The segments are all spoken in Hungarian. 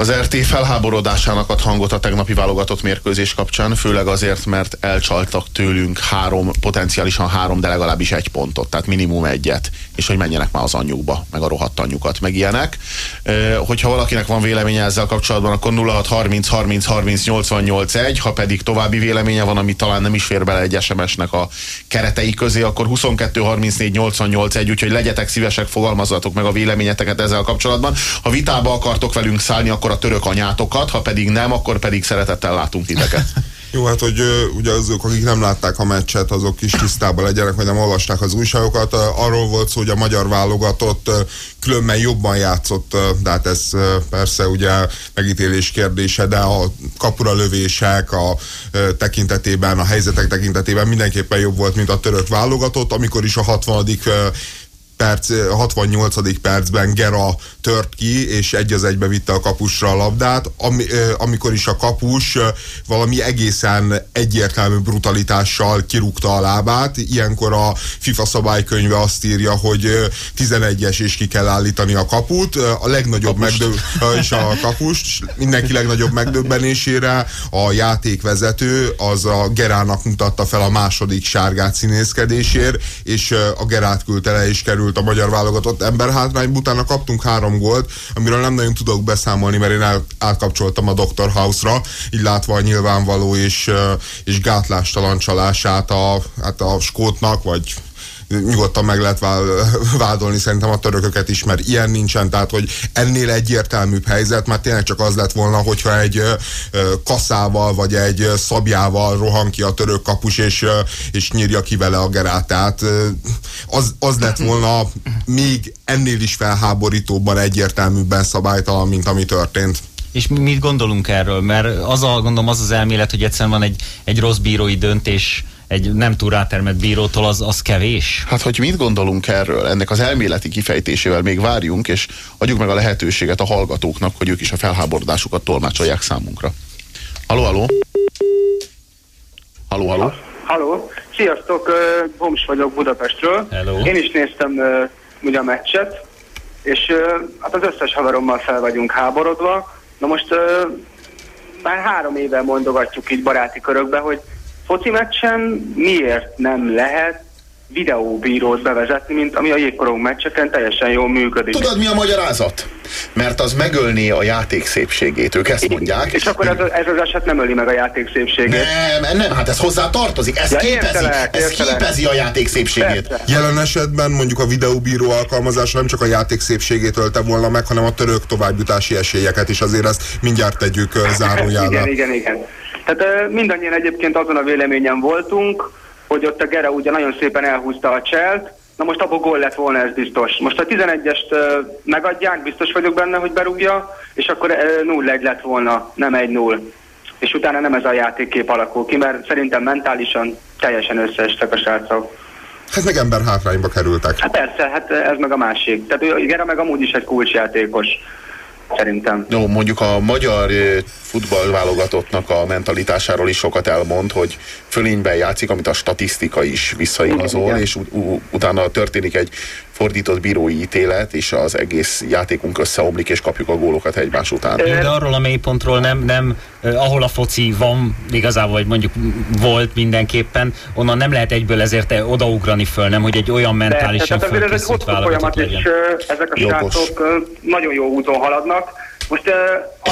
Az RT felháborodásának ad hangot a tegnapi válogatott mérkőzés kapcsán, főleg azért, mert elcsaltak tőlünk három, potenciálisan három, de legalábbis egy pontot, tehát minimum egyet, és hogy menjenek már az anyjukba, meg a rohadt anyjukat, meg ilyenek. Hogyha valakinek van véleménye ezzel kapcsolatban, akkor 06 30 30 30 88 1, ha pedig további véleménye van, ami talán nem is fér bele egy SMS-nek a keretei közé, akkor 22 34 88 1, úgyhogy legyetek szívesek, fogalmazzatok meg a véleményeteket ezzel kapcsolatban. Ha vitába akartok velünk szállni, akkor akkor a török anyátokat, ha pedig nem, akkor pedig szeretettel látunk titeket. Jó, hát hogy ugye azok, akik nem látták a meccset, azok is tisztában legyenek, vagy nem olvasták az újságokat. Arról volt szó, hogy a magyar válogatott különben jobban játszott, de hát ez persze ugye megítélés kérdése, de a kapura lövések a tekintetében, a helyzetek tekintetében mindenképpen jobb volt, mint a török válogatott, amikor is a 60 perc, 68. percben Gera tört ki, és egy az egybe vitte a kapusra a labdát, ami, amikor is a kapus valami egészen egyértelmű brutalitással kirúgta a lábát. Ilyenkor a FIFA szabálykönyve azt írja, hogy 11-es és ki kell állítani a kaput. A legnagyobb megdöbb és a kapust, mindenki legnagyobb megdöbbenésére a játékvezető az a Gerának mutatta fel a második sárgát színészkedésért, és a Gerát küldte le, és került a magyar válogatott ember hátrányba, utána kaptunk három három gólt, amiről nem nagyon tudok beszámolni, mert én el, átkapcsoltam a Dr. House-ra, így látva a nyilvánvaló és, és gátlástalan csalását a, hát a skótnak, vagy nyugodtan meg lehet vádolni szerintem a törököket is, mert ilyen nincsen, tehát hogy ennél egyértelműbb helyzet, mert tényleg csak az lett volna, hogyha egy kaszával vagy egy szabjával rohan ki a török kapus, és, és nyírja ki vele a gerát. Tehát az, az lett volna még ennél is felháborítóbban egyértelműbben szabálytalan, mint ami történt. És mit gondolunk erről? Mert az a, gondolom az az elmélet, hogy egyszerűen van egy, egy rossz bírói döntés, egy nem túl rátermett bírótól, az, az kevés? Hát, hogy mit gondolunk erről, ennek az elméleti kifejtésével még várjunk, és adjuk meg a lehetőséget a hallgatóknak, hogy ők is a felháborodásukat tolmácsolják számunkra. Haló, haló? Haló, haló? Haló, sziasztok, Homs vagyok Budapestről. Hello. Én is néztem ugye a meccset, és hát az összes haverommal fel vagyunk háborodva. Na most már három éve mondogatjuk így baráti körökbe, hogy foci meccsen miért nem lehet videóbírót bevezetni, mint ami a jégkorong meccseken teljesen jól működik. Tudod, mi a magyarázat? Mert az megölné a játék szépségét, ők ezt mondják. És akkor ez, ez az eset nem öli meg a játék szépségét. Nem, nem, hát ez hozzá tartozik, ez, ja, képezi, értelek, ez értelek. képezi a játék szépségét. Persze. Jelen esetben mondjuk a videóbíró alkalmazása nem csak a játék szépségét ölte volna meg, hanem a török továbbjutási esélyeket is, azért ezt mindjárt tegyük zárójára. igen, igen, igen. Tehát mindannyian egyébként azon a véleményen voltunk, hogy ott a Gere ugye nagyon szépen elhúzta a cselt, na most abból gól lett volna, ez biztos. Most a 11-est megadják, biztos vagyok benne, hogy berúgja, és akkor 0-1 lett volna, nem 1-0. És utána nem ez a játékkép alakul ki, mert szerintem mentálisan teljesen összeestek a srácok. Hát meg ember hátrányba kerültek. Hát persze, hát ez meg a másik. Tehát Gera meg amúgy is egy kulcsjátékos szerintem. Jó, mondjuk a magyar futballválogatottnak a mentalitásáról is sokat elmond, hogy fölényben játszik, amit a statisztika is visszaigazol, és utána történik egy fordított bírói ítélet, és az egész játékunk összeomlik, és kapjuk a gólokat egymás után. De arról a mélypontról nem, nem ahol a foci van, igazából, vagy mondjuk volt mindenképpen, onnan nem lehet egyből ezért odaugrani föl, nem, hogy egy olyan mentálisan De, fölkészült válogatott legyen. És, ezek a srácok nagyon jó úton haladnak. Most uh,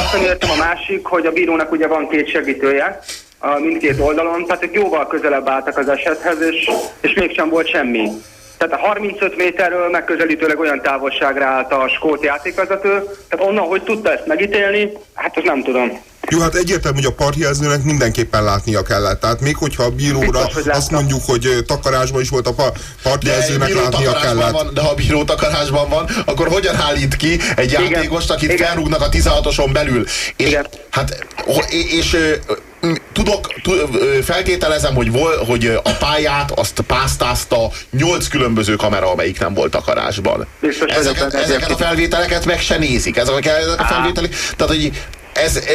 azt értem a másik, hogy a bírónak ugye van két segítője, a mindkét oldalon, tehát ők jóval közelebb álltak az esethez, és, és mégsem volt semmi. Tehát a 35 méterről megközelítőleg olyan távolságra állt a skót játékvezető, tehát onnan, hogy tudta ezt megítélni, hát azt nem tudom. Jó, hát egyértelmű, hogy a partjelzőnek mindenképpen látnia kellett. Tehát még hogyha a bíróra Biztos, azt mondjuk, hogy takarásban is volt a partjelzőnek látnia kellett. Van, de ha a bíró takarásban van, akkor hogyan állít ki egy Igen. játékost, akit Igen. felrúgnak a 16-oson belül? És, Igen. Hát, és, és tudok, feltételezem, hogy, vol, hogy a pályát azt pásztázta nyolc különböző kamera, amelyik nem volt takarásban. ezeket, ezeket a felvételeket meg se nézik. Ezek, ezek a felvételek, tehát, hogy ez,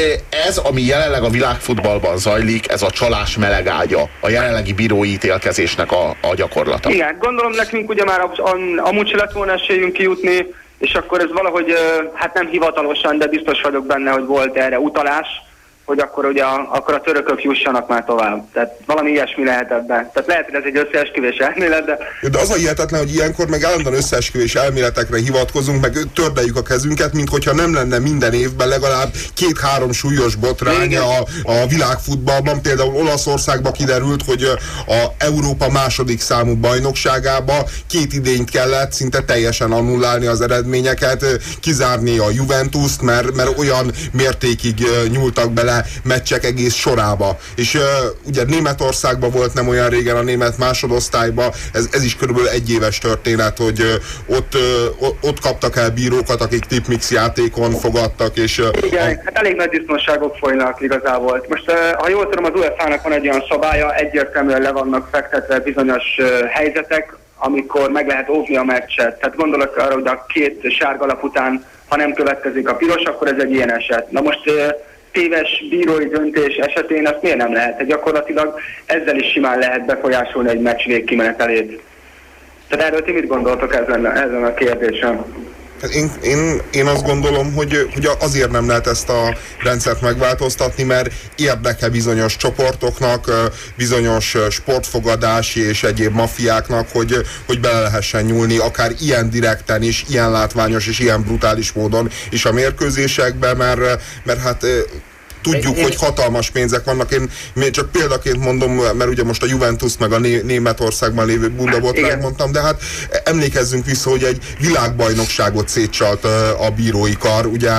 ez, ami jelenleg a világfutballban zajlik, ez a csalás melegágya, a jelenlegi bírói ítélkezésnek a, a gyakorlata. Igen, gondolom nekünk ugye már amúgy se lett volna esélyünk kijutni, és akkor ez valahogy, hát nem hivatalosan, de biztos vagyok benne, hogy volt erre utalás, hogy akkor ugye a, akkor a törökök jussanak már tovább. Tehát valami ilyesmi lehet ebben. Tehát lehet, hogy ez egy összeesküvés elmélet, de... De az a hihetetlen, hogy ilyenkor meg állandóan összeesküvés elméletekre hivatkozunk, meg tördeljük a kezünket, mint hogyha nem lenne minden évben legalább két-három súlyos botrány a, a világfutballban. Például Olaszországban kiderült, hogy a Európa második számú bajnokságába két idényt kellett szinte teljesen annullálni az eredményeket, kizárni a Juventus-t, mert, mert olyan mértékig nyúltak bele bele meccsek egész sorába. És uh, ugye Németországban volt nem olyan régen a német másodosztályban, ez, ez is körülbelül egy éves történet, hogy uh, ott, uh, ott kaptak el bírókat, akik tipmix játékon fogadtak, és... Uh, Igen, a... hát elég nagy disznóságok folynak igazából. Most, uh, ha jól tudom, az UEFA-nak van egy olyan szabálya, egyértelműen le vannak fektetve bizonyos uh, helyzetek, amikor meg lehet óvni a meccset. Tehát gondolok arra, hogy a két sárga lap után, ha nem következik a piros, akkor ez egy ilyen eset. Na most téves bírói döntés esetén azt miért nem lehet? Gyakorlatilag ezzel is simán lehet befolyásolni egy meccs végkimenetelét. Tehát erről ti mit gondoltok ezen, ezen a kérdésen? Hát én, én, én azt gondolom, hogy, hogy azért nem lehet ezt a rendszert megváltoztatni, mert érdeke bizonyos csoportoknak, bizonyos sportfogadási és egyéb mafiáknak, hogy, hogy bele lehessen nyúlni, akár ilyen direkten is, ilyen látványos és ilyen brutális módon is a mérkőzésekbe, mert, mert hát tudjuk, hogy hatalmas pénzek vannak. Én, én csak példaként mondom, mert ugye most a Juventus meg a Né- Németországban lévő bundabotrány mondtam, de hát emlékezzünk vissza, hogy egy világbajnokságot szétcsalt a bírói kar, ugye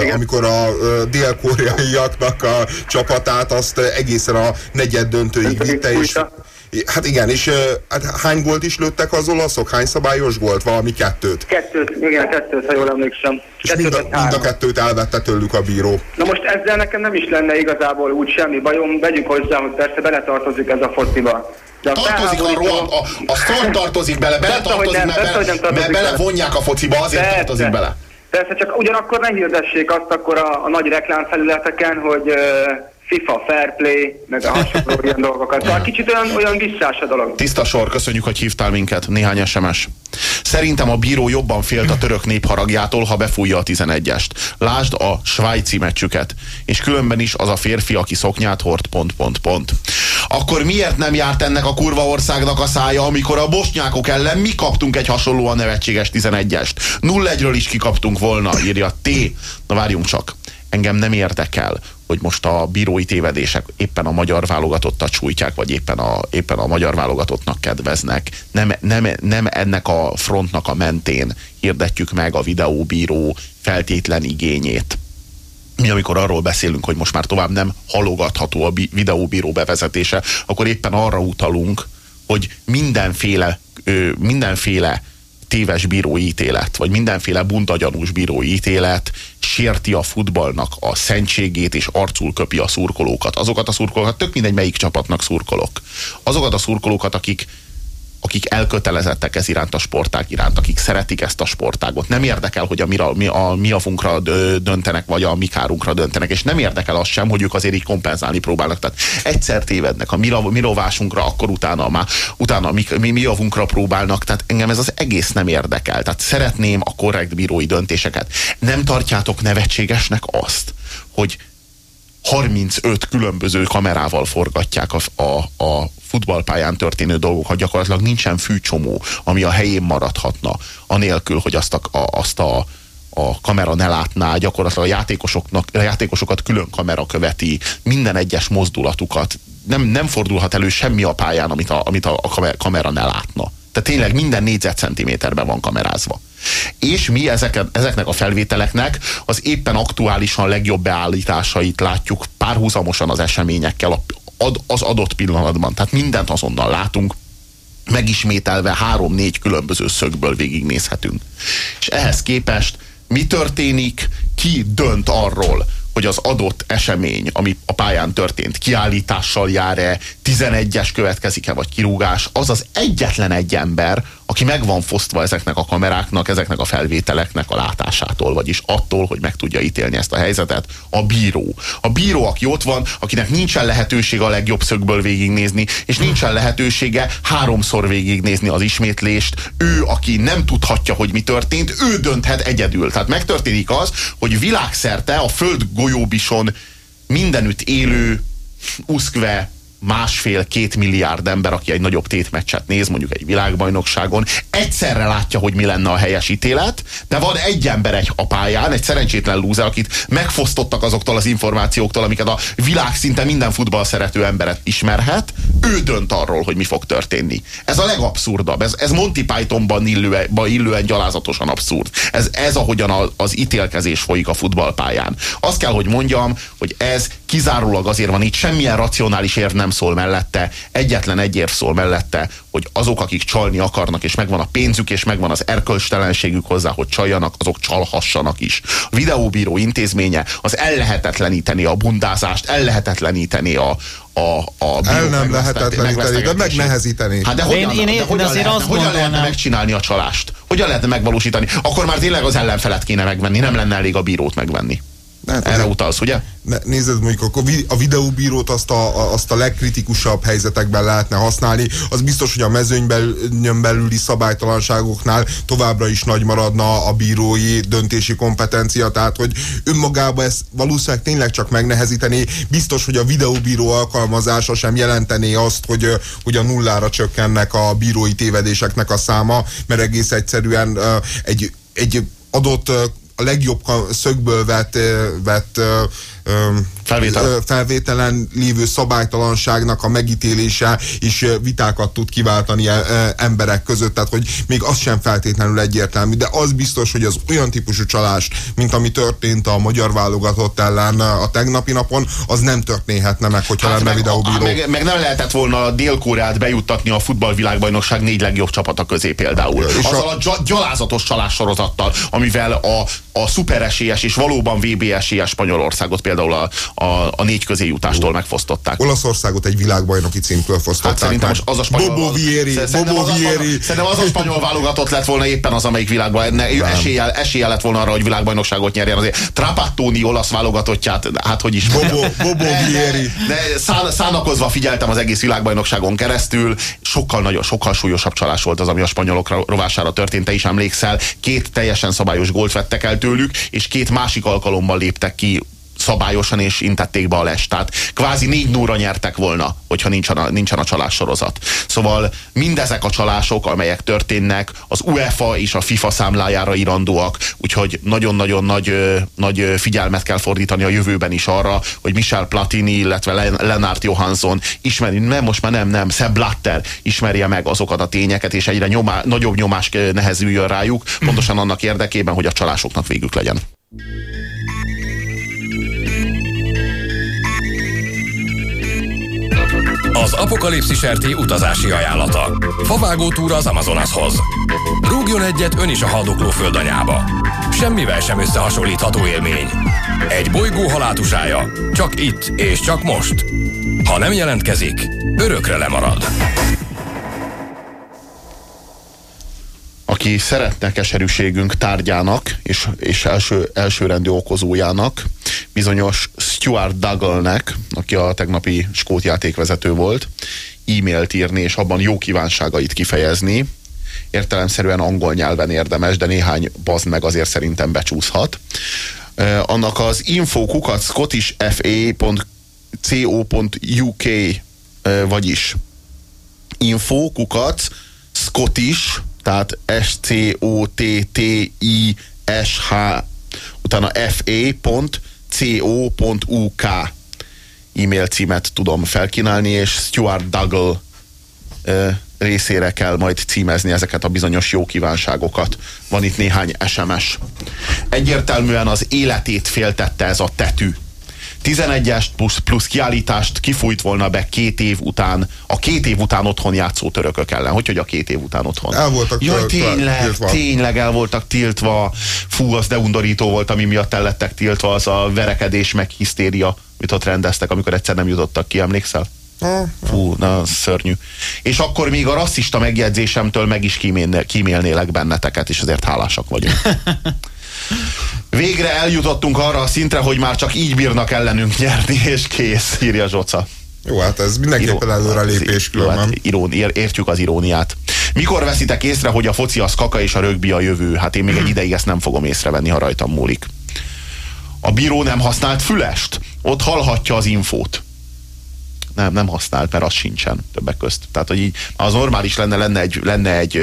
Igen. amikor a dél-koreaiaknak a csapatát azt egészen a negyed döntőig vitte, és Hát igen, és hát hány gólt is lőttek az olaszok? Hány szabályos gólt? Valami kettőt? Kettőt, igen, kettőt, ha jól emlékszem. És mind a, mind a kettőt elvette tőlük a bíró. Na most ezzel nekem nem is lenne igazából úgy semmi bajom, vegyük hozzá, hogy persze beletartozik ez a fociba. De a tartozik a, roham, a, a sztor tartozik bele, bele tartozik, nem, mert, bele, nem mert belevonják a fociba, azért persze, tartozik bele. Persze, csak ugyanakkor ne hirdessék azt akkor a, a nagy reklámfelületeken, hogy uh, FIFA Fair Play, meg a hasonló ilyen dolgokat. Szóval kicsit olyan, olyan visszás a dolog. Tiszta sor, köszönjük, hogy hívtál minket. Néhány SMS. Szerintem a bíró jobban félt a török népharagjától, ha befújja a 11-est. Lásd a svájci meccsüket. És különben is az a férfi, aki szoknyát hord, pont, pont, pont. Akkor miért nem járt ennek a kurva országnak a szája, amikor a bosnyákok ellen mi kaptunk egy hasonlóan nevetséges 11-est? 0-1-ről is kikaptunk volna, írja T. Na várjunk csak. Engem nem érdekel, hogy most a bírói tévedések éppen a magyar válogatottat sújtják, vagy éppen a, éppen a magyar válogatottnak kedveznek. Nem, nem, nem ennek a frontnak a mentén hirdetjük meg a videóbíró feltétlen igényét. Mi amikor arról beszélünk, hogy most már tovább nem halogatható a videóbíró bevezetése, akkor éppen arra utalunk, hogy mindenféle, mindenféle téves bírói ítélet, vagy mindenféle buntagyanús bírói ítélet sérti a futballnak a szentségét, és arcul köpi a szurkolókat. Azokat a szurkolókat, tök mindegy melyik csapatnak szurkolok. Azokat a szurkolókat, akik akik elkötelezettek ez iránt a sportág iránt, akik szeretik ezt a sportágot. Nem érdekel, hogy a mi, mi, a, mi avunkra döntenek, vagy a mi kárunkra döntenek, és nem érdekel az sem, hogy ők azért így kompenzálni próbálnak. Tehát egyszer tévednek a mi, mi rovásunkra, akkor utána már, utána mi, mi, mi avunkra próbálnak, tehát engem ez az egész nem érdekel. Tehát szeretném a korrekt bírói döntéseket. Nem tartjátok nevetségesnek azt, hogy 35 különböző kamerával forgatják a, a, a futballpályán történő dolgokat, gyakorlatilag nincsen fűcsomó, ami a helyén maradhatna, anélkül, hogy azt a, a, azt a a kamera ne látná, gyakorlatilag a, játékosoknak, a játékosokat külön kamera követi, minden egyes mozdulatukat. Nem, nem fordulhat elő semmi a pályán, amit a, amit a kamera ne látna. Tehát tényleg minden négyzetcentiméterben van kamerázva. És mi ezek, ezeknek a felvételeknek az éppen aktuálisan legjobb beállításait látjuk párhuzamosan az eseményekkel az adott pillanatban. Tehát mindent azonnal látunk, megismételve három-négy különböző szögből végignézhetünk. És ehhez képest mi történik, ki dönt arról, hogy az adott esemény, ami a pályán történt, kiállítással jár-e, 11-es következik-e, vagy kirúgás, az az egyetlen egy ember, aki meg van fosztva ezeknek a kameráknak, ezeknek a felvételeknek a látásától, vagyis attól, hogy meg tudja ítélni ezt a helyzetet, a bíró. A bíró, aki ott van, akinek nincsen lehetőség a legjobb szögből végignézni, és nincsen lehetősége háromszor végignézni az ismétlést, ő, aki nem tudhatja, hogy mi történt, ő dönthet egyedül. Tehát megtörténik az, hogy világszerte a föld golyóbison mindenütt élő, uszkve, másfél-két milliárd ember, aki egy nagyobb tétmeccset néz, mondjuk egy világbajnokságon, egyszerre látja, hogy mi lenne a helyes ítélet, de van egy ember egy a pályán, egy szerencsétlen lúzer, akit megfosztottak azoktól az információktól, amiket a világ szinte minden futball szerető emberet ismerhet, ő dönt arról, hogy mi fog történni. Ez a legabszurdabb, ez, ez Monty Pythonban illően, illően gyalázatosan abszurd. Ez, ez ahogyan az ítélkezés folyik a futballpályán. Azt kell, hogy mondjam, hogy ez kizárólag azért van itt, semmilyen racionális érv nem szól mellette, egyetlen egy érv szól mellette, hogy azok, akik csalni akarnak, és megvan a pénzük, és megvan az erkölcstelenségük hozzá, hogy csaljanak, azok csalhassanak is. A videóbíró intézménye az ellehetetleníteni a bundázást, ellehetetleníteni a, a, a El nem lehetetleníteni, de megnehezíteni. Hát de hogyan, én, én, de hogyan, azért lehetne, hogyan lehetne megcsinálni a csalást? Hogyan lehetne megvalósítani? Akkor már tényleg az ellenfelet kéne megvenni, nem lenne elég a bírót megvenni. Hát Erre utalsz, ugye? Ne, nézd, mondjuk a videóbírót azt a, azt a legkritikusabb helyzetekben lehetne használni. Az biztos, hogy a mezőnyben belüli szabálytalanságoknál továbbra is nagy maradna a bírói döntési kompetencia, tehát hogy önmagában ezt valószínűleg tényleg csak megnehezíteni. Biztos, hogy a videóbíró alkalmazása sem jelentené azt, hogy, hogy a nullára csökkennek a bírói tévedéseknek a száma, mert egész egyszerűen egy, egy adott a legjobb szögből vett, vett Felvétel. felvételen lévő szabálytalanságnak a megítélése is vitákat tud kiváltani emberek között, tehát hogy még az sem feltétlenül egyértelmű, de az biztos, hogy az olyan típusú csalást, mint ami történt a magyar válogatott ellen a tegnapi napon, az nem történhetne meg, hogyha hát lenne meg, videóbíró. Meg, meg nem lehetett volna a Dél-Koreát bejuttatni a futballvilágbajnokság négy legjobb csapata közé például. És Azzal a, a gyalázatos csalás sorozattal, amivel a, a szuperesélyes és valóban VB esélyes Spanyolországot például a, a, a négy közéjutástól megfosztották. Olaszországot egy világbajnoki címtől fosztották hát szerintem meg. az a spanyol, Bobo Vieri, Bobo az Vieri. Szerintem az a spanyol válogatott lett volna éppen az, amelyik világban eséllyel, eséllyel lett volna arra, hogy világbajnokságot nyerjen. Azért Trapattoni olasz válogatottját, hát hogy is. Bobo, Bobo Vieri. De, de szán, szánakozva figyeltem az egész világbajnokságon keresztül, sokkal nagyobb, sokkal súlyosabb csalás volt az, ami a spanyolok rovására történt, te is emlékszel. Két teljesen szabályos gólt vettek el tőlük, és két másik alkalommal léptek ki szabályosan és intették be a lest. Tehát kvázi négy nóra nyertek volna, hogyha nincsen a, nincsen a csalás sorozat. Szóval mindezek a csalások, amelyek történnek, az UEFA és a FIFA számlájára irandóak, úgyhogy nagyon-nagyon nagy, nagy figyelmet kell fordítani a jövőben is arra, hogy Michel Platini, illetve Lennart Johansson ismeri, nem, most már nem, nem, Sepp Blatter ismerje meg azokat a tényeket, és egyre nyomá, nagyobb nyomás nehezüljön rájuk, pontosan annak érdekében, hogy a csalásoknak végük legyen. Az Apokalipszis RT utazási ajánlata. Favágó túra az Amazonashoz. Rúgjon egyet ön is a haldokló földanyába. Semmivel sem összehasonlítható élmény. Egy bolygó halátusája. Csak itt és csak most. Ha nem jelentkezik, örökre lemarad. aki szeretne keserűségünk tárgyának és, és első, elsőrendű okozójának, bizonyos Stuart Dougalnek, aki a tegnapi skót játékvezető volt, e-mailt írni, és abban jó kívánságait kifejezni. Értelemszerűen angol nyelven érdemes, de néhány bazd meg azért szerintem becsúszhat. Annak az infokukat scottishfa.co.uk vagyis infokukat Scottish tehát S-C-O-T-T-I-S-H utána fa.co.uk e-mail címet tudom felkínálni, és Stuart Dougal részére kell majd címezni ezeket a bizonyos jó kívánságokat. Van itt néhány SMS. Egyértelműen az életét féltette ez a tetű 11-est plusz, plusz kiállítást kifújt volna be két év után, a két év után otthon játszó törökök ellen. Hogy, hogy a két év után otthon? El voltak Jaj, tényleg, tiltva. tényleg el voltak tiltva. Fú, az de undorító volt, ami miatt el lettek tiltva, az a verekedés meg hisztéria, amit ott rendeztek, amikor egyszer nem jutottak ki, emlékszel? Fú, na, szörnyű. És akkor még a rasszista megjegyzésemtől meg is kímélnélek benneteket, és azért hálásak vagyunk. Végre eljutottunk arra a szintre, hogy már csak így bírnak ellenünk nyerni, és kész, írja Zsoca. Jó, hát ez mindenképpen előrelépés különben. Hát, irón, értjük az iróniát. Mikor veszitek észre, hogy a foci az kaka és a rögbi a jövő? Hát én még egy ideig ezt nem fogom észrevenni, ha rajtam múlik. A bíró nem használt fülest? Ott hallhatja az infót. Nem, nem használt, mert az sincsen többek közt. Tehát, hogy így az normális lenne, lenne egy, lenne egy,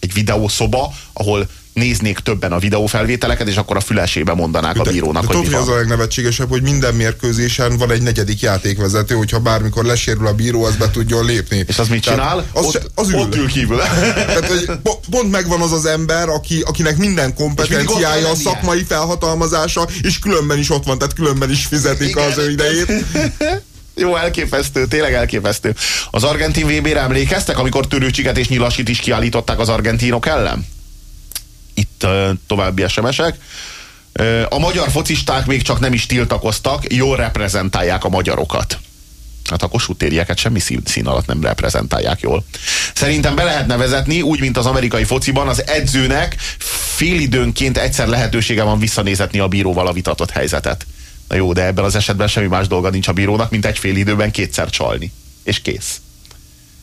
egy videószoba, ahol néznék többen a videófelvételeket, és akkor a fülesébe mondanák de, a bírónak, de, hogy mi van. az a legnevetségesebb, hogy minden mérkőzésen van egy negyedik játékvezető, hogyha bármikor lesérül a bíró, az be tudjon lépni. És az mit csinál? az, ott, az ül. ott ül kívül. Tehát, hogy pont megvan az az ember, aki, akinek minden kompetenciája, a szakmai felhatalmazása, és különben is ott van, tehát különben is fizetik Igen. az ő idejét. Jó, elképesztő, tényleg elképesztő. Az argentin VB-re emlékeztek, amikor törőcsiket és nyilasit is kiállították az argentinok ellen? Itt további SMS-ek. A magyar focisták még csak nem is tiltakoztak, jól reprezentálják a magyarokat. Hát a kosutérieket semmi szín, alatt nem reprezentálják jól. Szerintem be lehetne vezetni, úgy, mint az amerikai fociban, az edzőnek félidőnként egyszer lehetősége van visszanézetni a bíróval a vitatott helyzetet. Na jó, de ebben az esetben semmi más dolga nincs a bírónak, mint egy fél időben kétszer csalni. És kész.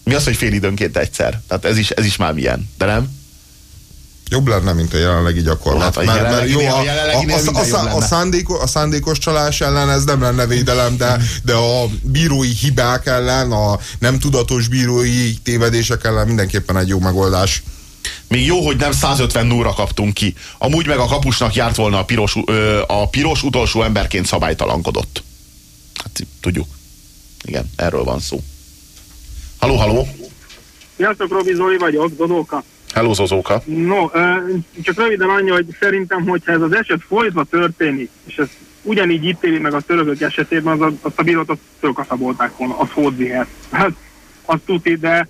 Mi az, hogy fél időnként egyszer? Tehát ez is, ez is már milyen, de nem? Jobb lenne, mint a jelenlegi gyakorlat. Hát a mert, mert jó, a, a, a, a, a, szándéko, a szándékos csalás ellen ez nem lenne védelem, de, de a bírói hibák ellen, a nem tudatos bírói tévedések ellen mindenképpen egy jó megoldás. Még jó, hogy nem 150 núra kaptunk ki. Amúgy meg a kapusnak járt volna a piros, ö, a piros utolsó emberként szabálytalankodott. Hát tudjuk. Igen, erről van szó. Haló, haló! Sziasztok, Robi Zoli vagyok, Dodóka. Hello, Zozóka. No, csak röviden annyi, hogy szerintem, hogyha ez az eset folytva történik, és ez ugyanígy ítéli meg a törökök esetében, az a, azt a bírót azt fölkaszabolták volna, a Fódzihez. Hát, azt tudni, de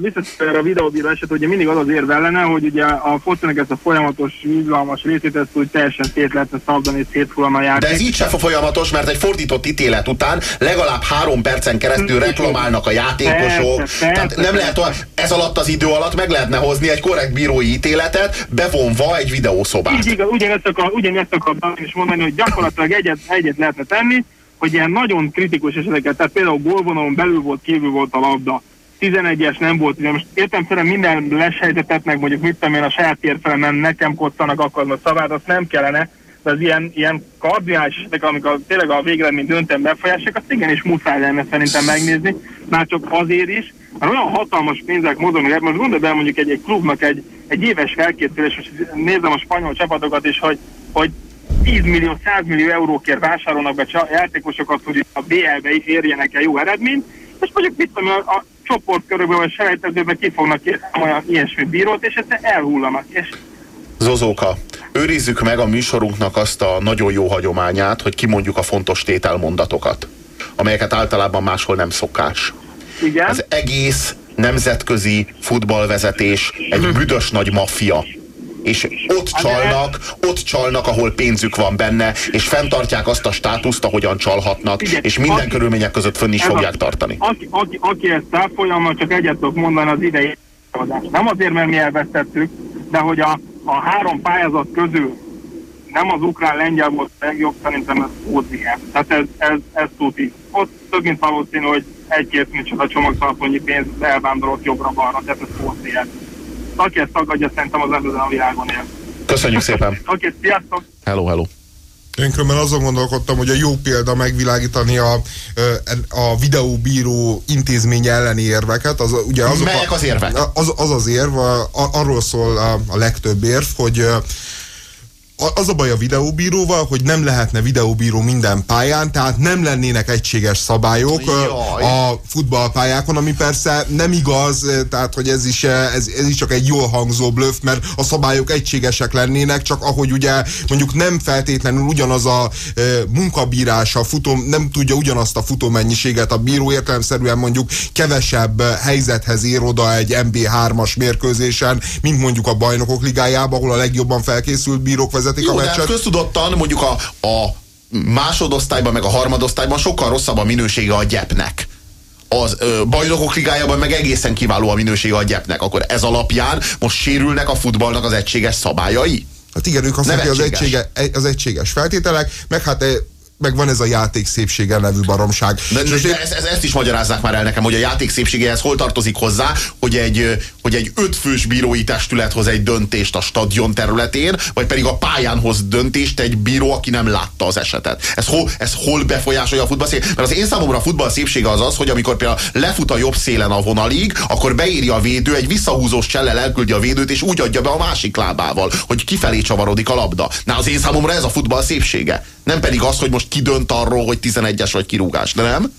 Visszatérve a videóbíró eset, ugye mindig az az érv ellene, hogy ugye a focinak ezt a folyamatos, izgalmas részét, ezt úgy teljesen szét lehetne szabdani, és szétfullan a játék. De ez így se folyamatos, mert egy fordított ítélet után legalább három percen keresztül reklamálnak a játékosok. Persze, persze, Tehát nem lehet, ez alatt az idő alatt meg lehetne hozni egy korrekt bírói ítéletet, bevonva egy videószobát. Így igaz, ugyanezt, akar, ugyanezt akartam is mondani, hogy gyakorlatilag egyet, egyet lehetne tenni, hogy ilyen nagyon kritikus eseteket, tehát például gólvonalon belül volt, kívül volt a labda, 11-es nem volt, ugye most értem szerint minden lesejtetett meg, mondjuk mit tudom én a saját térfelemen nekem koccanak akkor a szavát, azt nem kellene, de az ilyen, ilyen kardinális, amikor tényleg a végeredmény döntem befolyásolják, azt igenis muszáj lenne szerintem megnézni, már csak azért is, mert olyan hatalmas pénzek mozognak, most gondolj be mondjuk egy, egy klubnak egy, egy éves felkészülés, és nézem a spanyol csapatokat is, hogy, hogy 10 millió, 100 millió eurókért vásárolnak be játékosokat, hogy a BL-be érjenek el jó eredményt, és mondjuk mit tudom, a, a csoportkörökben vagy selejtezőben ki fognak olyan ilyesmi bírót, és ezt elhullanak. És Zozóka, őrizzük meg a műsorunknak azt a nagyon jó hagyományát, hogy kimondjuk a fontos tételmondatokat, amelyeket általában máshol nem szokás. Igen? Az egész nemzetközi futballvezetés egy büdös nagy maffia és ott csalnak, ott csalnak, ahol pénzük van benne, és fenntartják azt a státuszt, ahogyan csalhatnak, és minden körülmények között fönn is fogják tartani. Aki, aki, aki ezt táfolyamat, csak egyet tudok mondani az idei Nem azért, mert mi elvesztettük, de hogy a, a három pályázat közül nem az ukrán-lengyel volt a legjobb, szerintem ez Ózien. Tehát ez, ez, ez tuti. Ott több mint valószínű, hogy egy-két micsoda csomagtartónyi pénz elvándorolt jobbra-balra, tehát ez Ózien aki ezt tagadja, szerintem az ezen a világon él. Köszönjük szépen. Oké, okay, sziasztok. Hello, hello. Én különben azon gondolkodtam, hogy a jó példa megvilágítani a, a videóbíró intézmény elleni érveket. Az, ugye azok Melyek az érvek? Az az, az érv, a, arról szól a, a legtöbb érv, hogy az a baj a videóbíróval, hogy nem lehetne videóbíró minden pályán, tehát nem lennének egységes szabályok Jaj. a futballpályákon, ami persze nem igaz, tehát hogy ez is, ez, ez is csak egy jól hangzó bluff, mert a szabályok egységesek lennének, csak ahogy ugye mondjuk nem feltétlenül ugyanaz a e, munkabírás, a futó, nem tudja ugyanazt a futómennyiséget a bíró értelemszerűen mondjuk kevesebb helyzethez ér oda egy MB3-as mérkőzésen, mint mondjuk a bajnokok ligájában, ahol a legjobban felkészült bírók vezetik Jó, a meccset. köztudottan mondjuk a, a másodosztályban, meg a harmadosztályban sokkal rosszabb a minősége a gyepnek az ö, bajnokok ligájában meg egészen kiváló a minősége a gyepnek, akkor ez alapján most sérülnek a futballnak az egységes szabályai? Hát igen, ők használják az, egysége, az egységes feltételek, meg hát meg van ez a játék szépsége nevű baromság. De, de, de ezt, ezt is magyarázzák már el nekem, hogy a játék szépségéhez hol tartozik hozzá, hogy egy, hogy egy ötfős bírói testület hoz egy döntést a stadion területén, vagy pedig a pályán hoz döntést egy bíró, aki nem látta az esetet. Ez hol, ez hol befolyásolja a futball Mert az én számomra a futball szépsége az az, hogy amikor például lefut a jobb szélen a vonalig, akkor beéri a védő, egy visszahúzós csellel elküldi a védőt, és úgy adja be a másik lábával, hogy kifelé csavarodik a labda. Na az én számomra ez a futball szépsége. Nem pedig az, hogy most kidönt arról, hogy 11-es vagy kirúgás, de nem?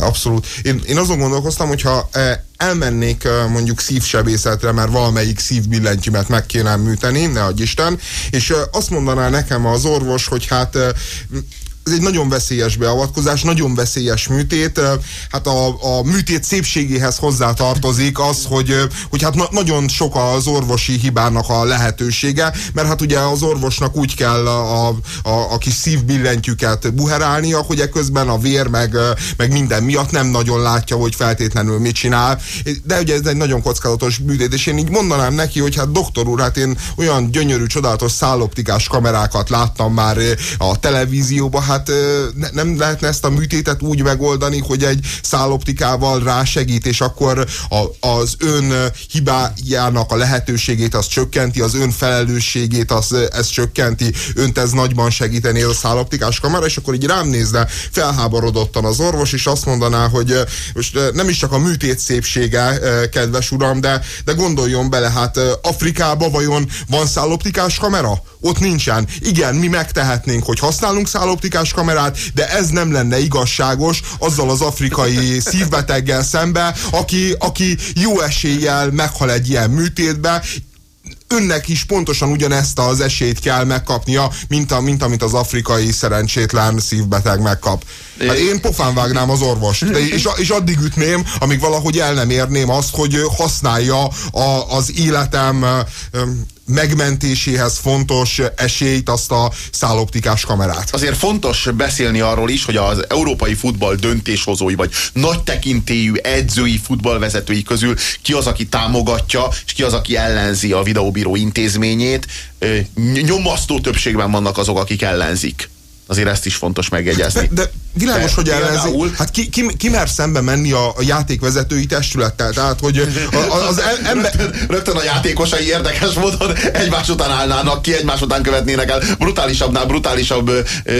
Abszolút. Én, én azon gondolkoztam, hogyha e, elmennék e, mondjuk szívsebészetre, mert valamelyik szívbillentyűmet meg kéne műteni, ne adj Isten, és e, azt mondaná nekem az orvos, hogy hát ez egy nagyon veszélyes beavatkozás, nagyon veszélyes műtét. Hát a, a műtét szépségéhez hozzá tartozik az, hogy, hogy hát na, nagyon sok az orvosi hibának a lehetősége, mert hát ugye az orvosnak úgy kell a, a, a kis szívbillentyűket buherálnia, hogy eközben a vér meg, meg minden miatt nem nagyon látja, hogy feltétlenül mit csinál. De ugye ez egy nagyon kockázatos műtét, és én így mondanám neki, hogy hát doktor úr, hát én olyan gyönyörű, csodálatos szálloptikás kamerákat láttam már a televízióban, hát hát ne, nem lehetne ezt a műtétet úgy megoldani, hogy egy száloptikával rásegít, és akkor a, az ön hibájának a lehetőségét az csökkenti, az ön felelősségét az, ez csökkenti, önt ez nagyban segíteni a száloptikás kamera, és akkor így rám nézne felháborodottan az orvos, és azt mondaná, hogy most nem is csak a műtét szépsége, kedves uram, de, de gondoljon bele, hát Afrikába vajon van száloptikás kamera? Ott nincsen. Igen, mi megtehetnénk, hogy használunk száloptikás kamerát, de ez nem lenne igazságos azzal az afrikai szívbeteggel szembe, aki, aki jó eséllyel meghal egy ilyen műtétbe, önnek is pontosan ugyanezt az esélyt kell megkapnia, mint, a, mint amit az afrikai szerencsétlen szívbeteg megkap. Hát én pofán vágnám az orvost, de és, és addig ütném, amíg valahogy el nem érném azt, hogy használja a, az életem megmentéséhez fontos esélyt, azt a száloptikás kamerát. Azért fontos beszélni arról is, hogy az európai futball döntéshozói, vagy nagy tekintélyű edzői, futballvezetői közül ki az, aki támogatja, és ki az, aki ellenzi a videóbíró intézményét. Nyomasztó többségben vannak azok, akik ellenzik. Azért ezt is fontos megjegyezni. De, de világos, hogy ellenzi. Hát ki, ki, ki mer szembe menni a, a játékvezetői testülettel? Tehát, hogy a, az ember... Rögtön, rögtön a játékosai érdekes módon egymás után állnának ki, egymás után követnének el brutálisabbnál brutálisabb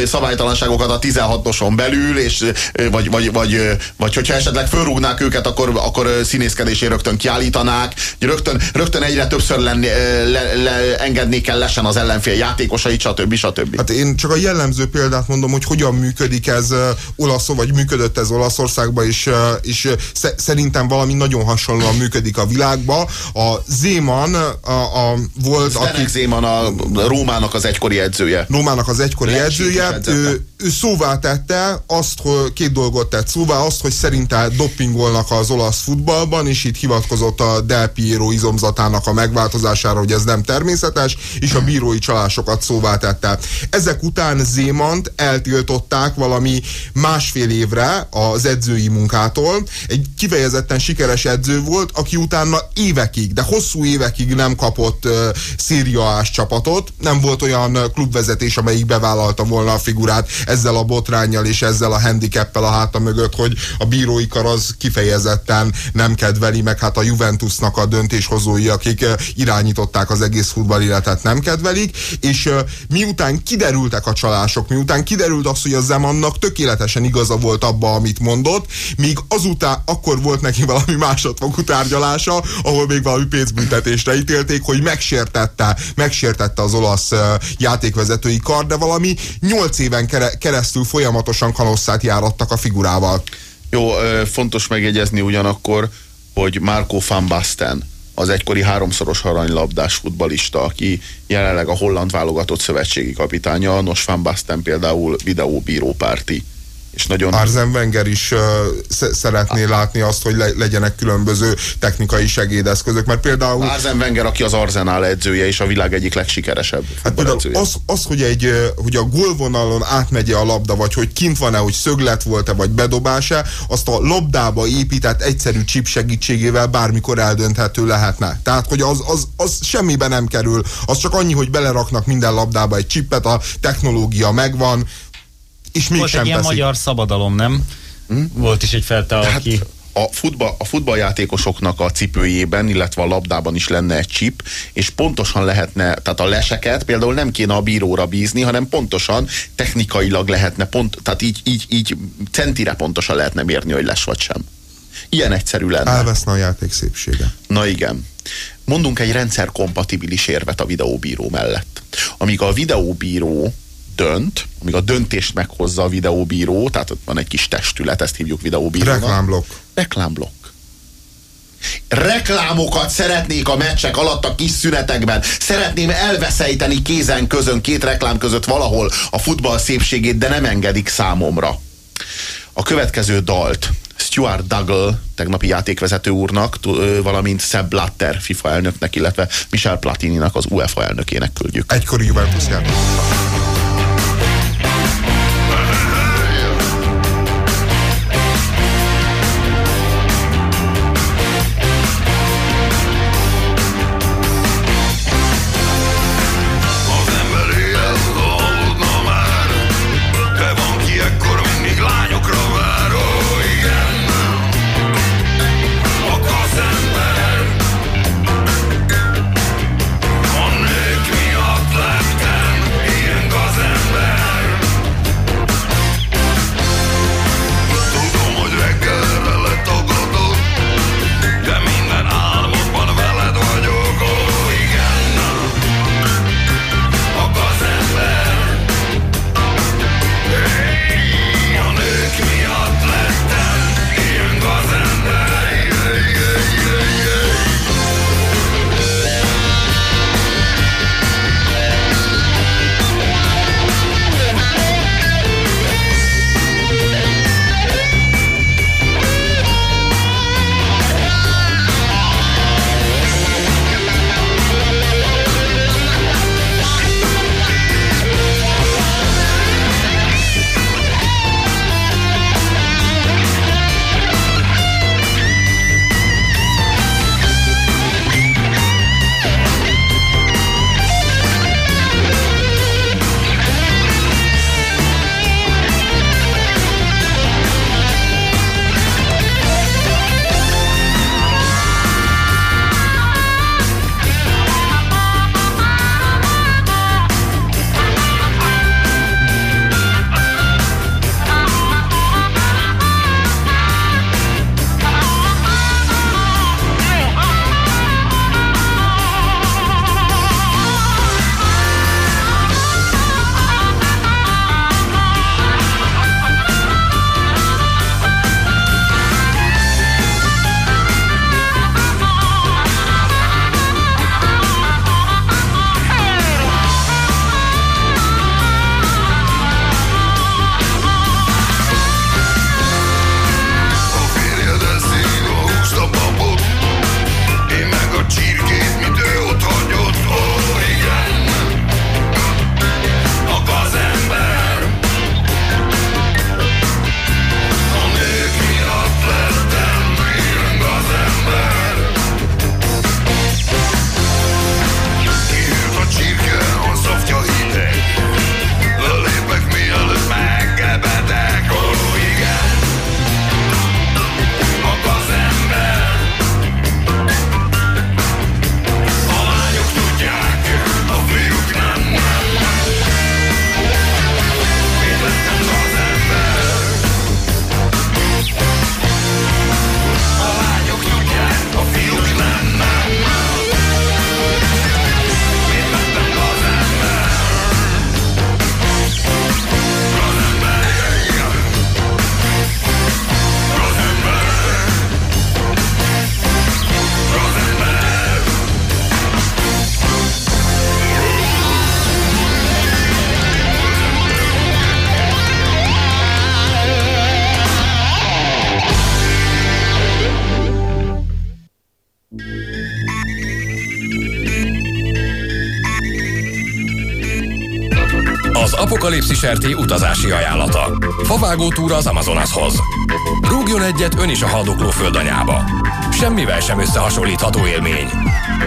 szabálytalanságokat a 16-oson belül, és vagy, vagy, vagy, vagy hogyha esetleg fölrúgnák őket, akkor, akkor színészkedésé rögtön kiállítanák, rögtön, rögtön egyre többször lenni, le, le, engednék el lesen az ellenfél játékosait, stb. stb. Hát én csak a jellemző példát mondom, hogy hogyan működik ez olasz, vagy működött ez Olaszországban, és, és szerintem valami nagyon hasonlóan működik a világba. A Zéman a, a volt, aki... Zéman a Rómának az egykori edzője. Rómának az egykori edzője. Ő, ő szóvá tette azt, hogy két dolgot tett szóvá, azt, hogy szerinte dopingolnak az olasz futballban, és itt hivatkozott a Del Piero izomzatának a megváltozására, hogy ez nem természetes, és a bírói csalásokat szóvá tette. Ezek után Zémant eltiltották valami másfél évre az edzői munkától. Egy kifejezetten sikeres edző volt, aki utána évekig, de hosszú évekig nem kapott uh, szériaás csapatot, nem volt olyan klubvezetés, amelyik bevállalta volna a figurát. Ezzel a botrányjal és ezzel a handicappel a háta mögött, hogy a bírói kar az kifejezetten nem kedveli, meg hát a Juventusnak a döntéshozói, akik irányították az egész futballéletet nem kedvelik, és miután kiderültek a csalások, miután kiderült az, hogy a Zemannak tökéletesen igaza volt abba, amit mondott, míg azután akkor volt neki valami másodfokú tárgyalása, ahol még valami pénzbüntetésre ítélték, hogy megsértette, megsértette az olasz játékvezetői kar, de valami nyolc éven keresztül folyamatosan kanosszát járattak a figurával. Jó, fontos megjegyezni ugyanakkor, hogy Marco van Basten, az egykori háromszoros aranylabdás futbalista, aki jelenleg a holland válogatott szövetségi kapitánya, Nos van Basten például videóbírópárti és nagyon... Arzen Wenger is uh, szeretné látni azt, hogy le, legyenek különböző technikai segédeszközök, mert például... Arzen Wenger, aki az Arsenal edzője, és a világ egyik legsikeresebb hát például az, az, hogy, egy, hogy a gólvonalon átmegye a labda, vagy hogy kint van-e, hogy szöglet volt-e, vagy bedobás-e, azt a labdába épített egyszerű chip segítségével bármikor eldönthető lehetne. Tehát, hogy az, az, az semmibe nem kerül, az csak annyi, hogy beleraknak minden labdába egy chipet, a technológia megvan, és Volt egy ilyen teszik. magyar szabadalom, nem? Hm? Volt is egy felte, hát, aki... A, futball, a futballjátékosoknak a cipőjében, illetve a labdában is lenne egy chip, és pontosan lehetne, tehát a leseket például nem kéne a bíróra bízni, hanem pontosan technikailag lehetne, pont, tehát így, így, így centire pontosan lehetne mérni, hogy les vagy sem. Ilyen egyszerű lenne. Elveszne a játék szépsége. Na igen. Mondunk egy rendszer kompatibilis érvet a videóbíró mellett. Amíg a videóbíró dönt, amíg a döntést meghozza a videóbíró, tehát ott van egy kis testület, ezt hívjuk videóbírónak. Reklámblokk. Reklámblokk. Reklámokat szeretnék a meccsek alatt a kis szünetekben. Szeretném elveszejteni kézen közön két reklám között valahol a futball szépségét, de nem engedik számomra. A következő dalt Stuart Dougal, tegnapi játékvezető úrnak, valamint Seb Blatter, FIFA elnöknek, illetve Michel Platininak, az UEFA elnökének küldjük. Egykori Juventus játék. Apokalipszis RT utazási ajánlata. Favágó túra az Amazonashoz. Rúgjon egyet ön is a haldokló földanyába. Semmivel sem összehasonlítható élmény.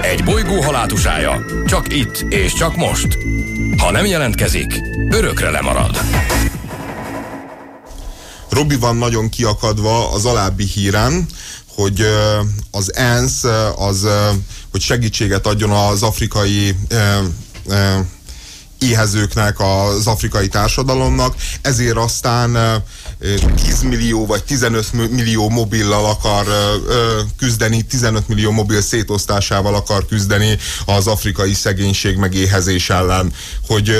Egy bolygó halátusája. Csak itt és csak most. Ha nem jelentkezik, örökre lemarad. Robi van nagyon kiakadva az alábbi híren, hogy az ENSZ az, hogy segítséget adjon az afrikai éhezőknek, az afrikai társadalomnak, ezért aztán 10 millió vagy 15 millió mobillal akar küzdeni, 15 millió mobil szétosztásával akar küzdeni az afrikai szegénység meg ellen, hogy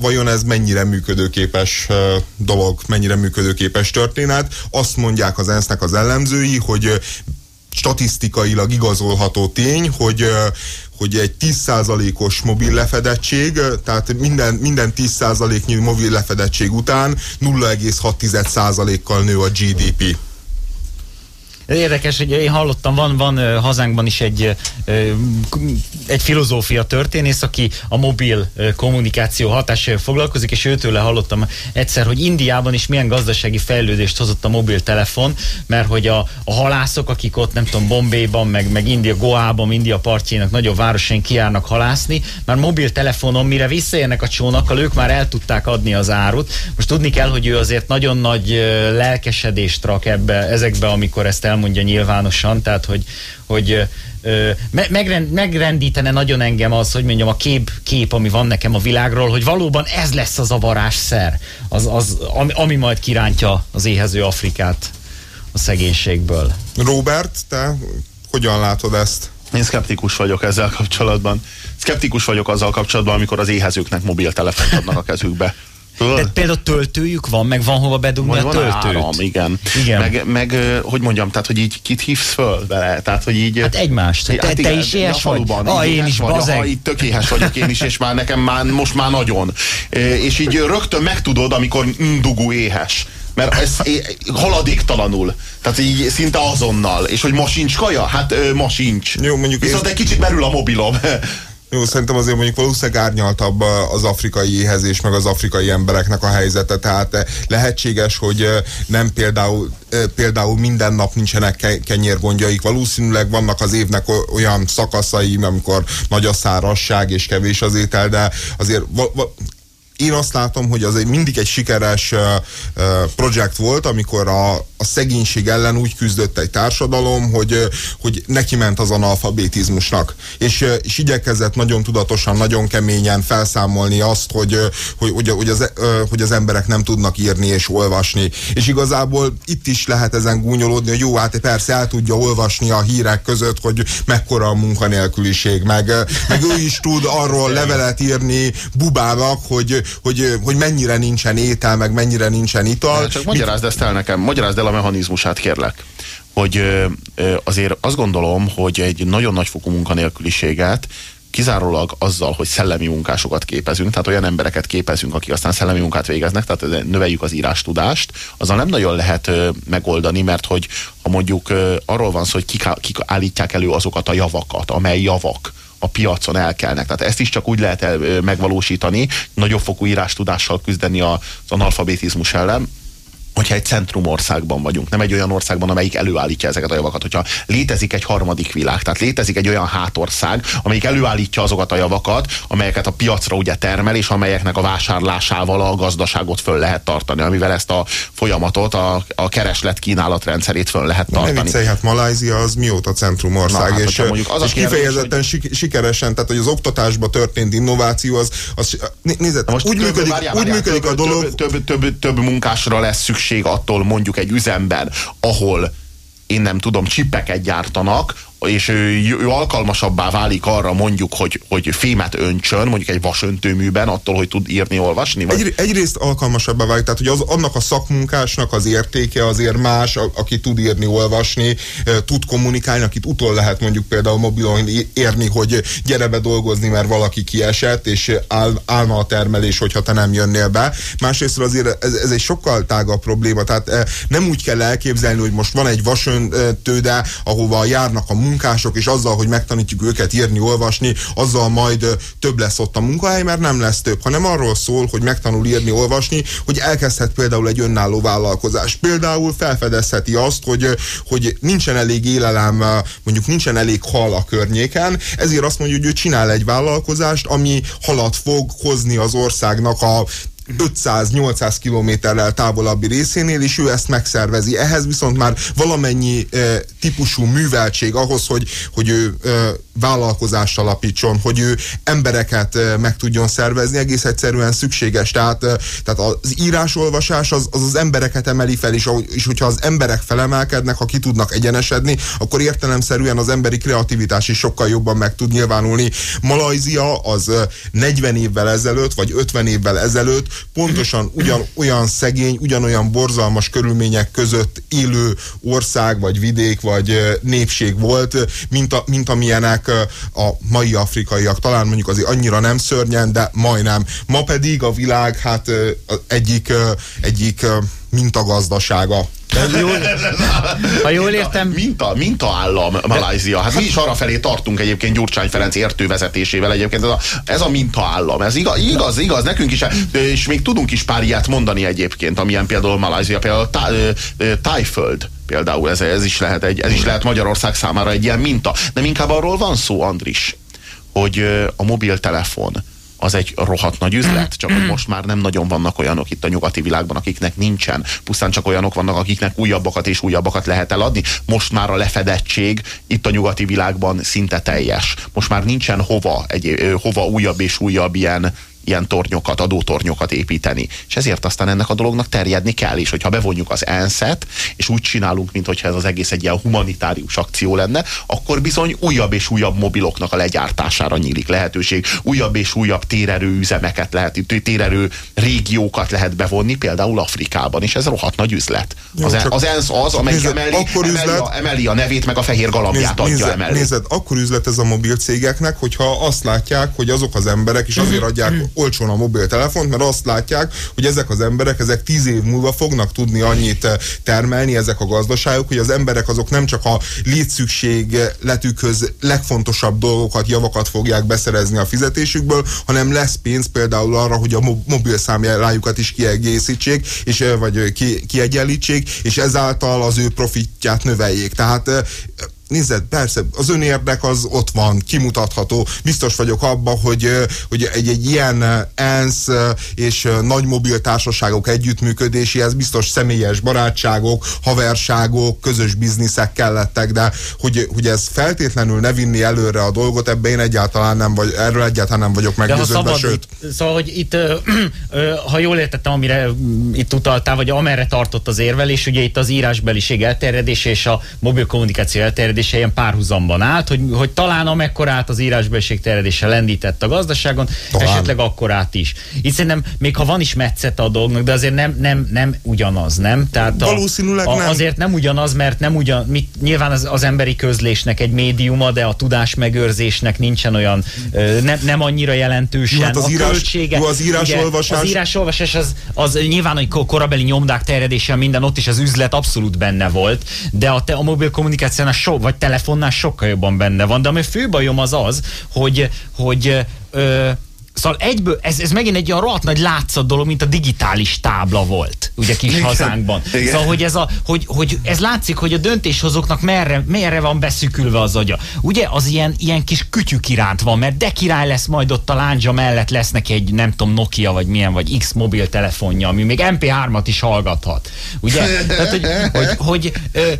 vajon ez mennyire működőképes dolog, mennyire működőképes történet. Azt mondják az ENSZ-nek az ellenzői, hogy statisztikailag igazolható tény, hogy hogy egy 10%-os mobil lefedettség, tehát minden, minden 10%-nyi mobil lefedettség után 0,6%-kal nő a GDP. Érdekes, hogy én hallottam, van, van hazánkban is egy, egy filozófia történész, aki a mobil kommunikáció hatására foglalkozik, és őtőle hallottam egyszer, hogy Indiában is milyen gazdasági fejlődést hozott a mobiltelefon, mert hogy a, a halászok, akik ott nem tudom, Bombéban, meg, meg India, Goában, India partjének nagyobb városain kiárnak halászni, már mobiltelefonon, mire visszaérnek a csónakkal, ők már el tudták adni az árut. Most tudni kell, hogy ő azért nagyon nagy lelkesedést rak ebbe, ezekbe, amikor ezt el elmondja nyilvánosan, tehát hogy, hogy megrend, megrendítene nagyon engem az, hogy mondjam, a kép, kép, ami van nekem a világról, hogy valóban ez lesz az a varázsszer, az, az, ami, ami majd kirántja az éhező Afrikát a szegénységből. Robert, te hogyan látod ezt? Én szkeptikus vagyok ezzel kapcsolatban. Szkeptikus vagyok azzal kapcsolatban, amikor az éhezőknek mobiltelefont adnak a kezükbe. De például töltőjük van, meg van hova bedugni a töltőt. Áram, igen. igen. Meg, meg, hogy mondjam, tehát, hogy így kit hívsz föl vele? Tehát, hogy így... Hát egymást. Te, hát igen, te is éhes vagy? Ah, én is, bazeg. Ah, itt tök éhes vagyok én is, és már nekem már, most már nagyon. És így rögtön megtudod, amikor dugú éhes mert ez haladéktalanul. Tehát így szinte azonnal. És hogy ma sincs kaja? Hát ma sincs. Jó, mondjuk Viszont én... egy kicsit merül a mobilom. Jó, szerintem azért mondjuk valószínűleg árnyaltabb az afrikai éhezés, meg az afrikai embereknek a helyzete, tehát eh, lehetséges, hogy eh, nem például, eh, például minden nap nincsenek kenyérgondjaik, valószínűleg vannak az évnek olyan szakaszai, amikor nagy a szárasság és kevés az étel, de azért én azt látom, hogy az egy mindig egy sikeres uh, projekt volt, amikor a, a szegénység ellen úgy küzdött egy társadalom, hogy, hogy neki ment az analfabetizmusnak. És, és igyekezett nagyon tudatosan, nagyon keményen felszámolni azt, hogy, hogy, hogy, hogy, az, hogy az emberek nem tudnak írni és olvasni. És igazából itt is lehet ezen gúnyolódni, hogy jó, hát persze el tudja olvasni a hírek között, hogy mekkora a munkanélküliség, meg, meg ő is tud arról levelet írni Bubának, hogy, hogy, hogy mennyire nincsen étel, meg mennyire nincsen ital. Csak magyarázd ezt el nekem, magyarázd el a mechanizmusát, kérlek. Hogy azért azt gondolom, hogy egy nagyon nagyfokú munkanélküliséget kizárólag azzal, hogy szellemi munkásokat képezünk, tehát olyan embereket képezünk, akik aztán szellemi munkát végeznek, tehát növeljük az írástudást, azzal nem nagyon lehet megoldani, mert hogy ha mondjuk arról van szó, hogy kik, kik állítják elő azokat a javakat, amely javak, a piacon elkelnek. Tehát ezt is csak úgy lehet el, megvalósítani, nagyobb fokú írástudással küzdeni az analfabetizmus ellen, hogyha egy centrumországban vagyunk, nem egy olyan országban, amelyik előállítja ezeket a javakat. Hogyha létezik egy harmadik világ, tehát létezik egy olyan hátország, amelyik előállítja azokat a javakat, amelyeket a piacra ugye termel, és amelyeknek a vásárlásával a gazdaságot föl lehet tartani, amivel ezt a folyamatot, a, a kereslet kínálat rendszerét föl lehet tartani. Ne viccelj, hát Malázia az mióta centrumország, Na, hát, és, az és kifejezetten hogy... sikeresen, tehát hogy az oktatásban történt innováció, az, az nézd, úgy működik, várjál, úgy működik több, a dolog. Több, több, több, több munkásra lesz szükség szükség attól mondjuk egy üzemben, ahol én nem tudom, csipeket gyártanak, és ő, ő alkalmasabbá válik arra mondjuk, hogy, hogy fémet öntsön, mondjuk egy vasöntőműben, attól, hogy tud írni, olvasni? Vagy? Egy, egyrészt alkalmasabbá válik, tehát hogy az, annak a szakmunkásnak az értéke azért más, a, aki tud írni, olvasni, tud kommunikálni, akit utol lehet mondjuk például mobilon érni, hogy gyere be dolgozni, mert valaki kiesett, és áll, állna a termelés, hogyha te nem jönnél be. Másrészt azért ez, ez egy sokkal tágabb probléma, tehát nem úgy kell elképzelni, hogy most van egy vasöntő, de ahova járnak a munkások, munkások, és azzal, hogy megtanítjuk őket írni, olvasni, azzal majd több lesz ott a munkahely, mert nem lesz több, hanem arról szól, hogy megtanul írni, olvasni, hogy elkezdhet például egy önálló vállalkozás. Például felfedezheti azt, hogy, hogy nincsen elég élelem, mondjuk nincsen elég hal a környéken, ezért azt mondja, hogy ő csinál egy vállalkozást, ami halat fog hozni az országnak a 500-800 kilométerrel távolabbi részénél, és ő ezt megszervezi. Ehhez viszont már valamennyi e, típusú műveltség ahhoz, hogy, hogy ő e, vállalkozást alapítson, hogy ő embereket meg tudjon szervezni, egész egyszerűen szükséges. Tehát, tehát az írásolvasás az, az az embereket emeli fel, és, és hogyha az emberek felemelkednek, ha ki tudnak egyenesedni, akkor értelemszerűen az emberi kreativitás is sokkal jobban meg tud nyilvánulni. Malajzia az 40 évvel ezelőtt, vagy 50 évvel ezelőtt pontosan ugyan olyan szegény, ugyanolyan borzalmas körülmények között élő ország, vagy vidék, vagy népség volt, mint, a, mint amilyenek a mai afrikaiak. Talán mondjuk azért annyira nem szörnyen, de majdnem. Ma pedig a világ hát egyik, egyik mintagazdasága jól, ha jól értem... Minta, minta állam Malajzia. Hát mi is arra felé tartunk egyébként Gyurcsány Ferenc értővezetésével egyébként. Ez a, ez a minta állam. Ez igaz, igaz, igaz, nekünk is, és még tudunk is pár ilyet mondani egyébként, amilyen például Malajzia, például Tájföld például ez, ez, is lehet egy, ez is lehet Magyarország számára egy ilyen minta. Nem inkább arról van szó, Andris, hogy a mobiltelefon az egy rohadt nagy üzlet, csak hogy most már nem nagyon vannak olyanok itt a nyugati világban, akiknek nincsen. Pusztán csak olyanok vannak, akiknek újabbakat és újabbakat lehet eladni. Most már a lefedettség itt a nyugati világban szinte teljes. Most már nincsen hova, egy, hova újabb és újabb ilyen ilyen tornyokat, adótornyokat építeni. És ezért aztán ennek a dolognak terjedni kell, és hogyha bevonjuk az ENSZ-et, és úgy csinálunk, mintha ez az egész egy ilyen humanitárius akció lenne, akkor bizony újabb és újabb mobiloknak a legyártására nyílik lehetőség, újabb és újabb térerő üzemeket lehet, térerő régiókat lehet bevonni, például Afrikában, és ez rohadt nagy üzlet. Jó, az, az ENSZ az, amely emeli, akkor emeli, üzlet, a, emeli a nevét, meg a fehér galambját nézd, adja nézd, Nézed, akkor üzlet ez a mobil cégeknek, hogyha azt látják, hogy azok az emberek, és azért adják olcsón a mobiltelefont, mert azt látják, hogy ezek az emberek, ezek tíz év múlva fognak tudni annyit eh, termelni, ezek a gazdaságok, hogy az emberek azok nem csak a létszükségletükhöz legfontosabb dolgokat, javakat fogják beszerezni a fizetésükből, hanem lesz pénz például arra, hogy a mobil számlájukat is kiegészítsék, és, eh, vagy ki, kiegyenlítsék, és ezáltal az ő profitját növeljék. Tehát nézed, persze, az önérdek az ott van, kimutatható. Biztos vagyok abban, hogy, hogy egy, egy ilyen ENSZ és nagy mobiltársaságok együttműködéséhez biztos személyes barátságok, haverságok, közös bizniszek kellettek, de hogy, hogy ez feltétlenül ne vinni előre a dolgot, ebben én egyáltalán nem vagy, erről egyáltalán nem vagyok meggyőződve, sőt. Szóval, hogy itt, ha jól értettem, amire itt utaltál, vagy amerre tartott az érvelés, ugye itt az írásbeliség elterjedése és a mobil kommunikáció elterjedése terjedése ilyen párhuzamban állt, hogy, hogy talán amekkorát az írásbelség terjedése lendített a gazdaságon, talán. esetleg akkorát is. Itt szerintem még ha van is metszete a dolgnak, de azért nem, nem, nem ugyanaz, nem? Tehát a, Valószínűleg a, nem. Azért nem ugyanaz, mert nem ugyan, mit, nyilván az, az emberi közlésnek egy médiuma, de a tudás megőrzésnek nincsen olyan, nem, nem annyira jelentősen. Jó, hát az a írás, költsége, jó, az írásolvasás. Az írásolvasás az, az nyilván, hogy korabeli nyomdák terjedése minden ott is az üzlet abszolút benne volt, de a, a mobil kommunikációnál so, vagy telefonnál sokkal jobban benne van. De ami fő bajom az az, hogy, hogy ö, Szóval egyből, ez, ez megint egy olyan rohadt nagy látszat dolog, mint a digitális tábla volt, ugye kis Igen. hazánkban. Igen. Szóval, hogy ez, a, hogy, hogy ez látszik, hogy a döntéshozóknak merre, merre van beszükülve az agya. Ugye az ilyen, ilyen kis kütyük iránt van, mert de király lesz majd ott a lándzsa mellett lesz neki egy nem tudom Nokia vagy milyen, vagy X mobiltelefonja, ami még MP3-at is hallgathat. Ugye? Tehát, hogy, hogy, hogy,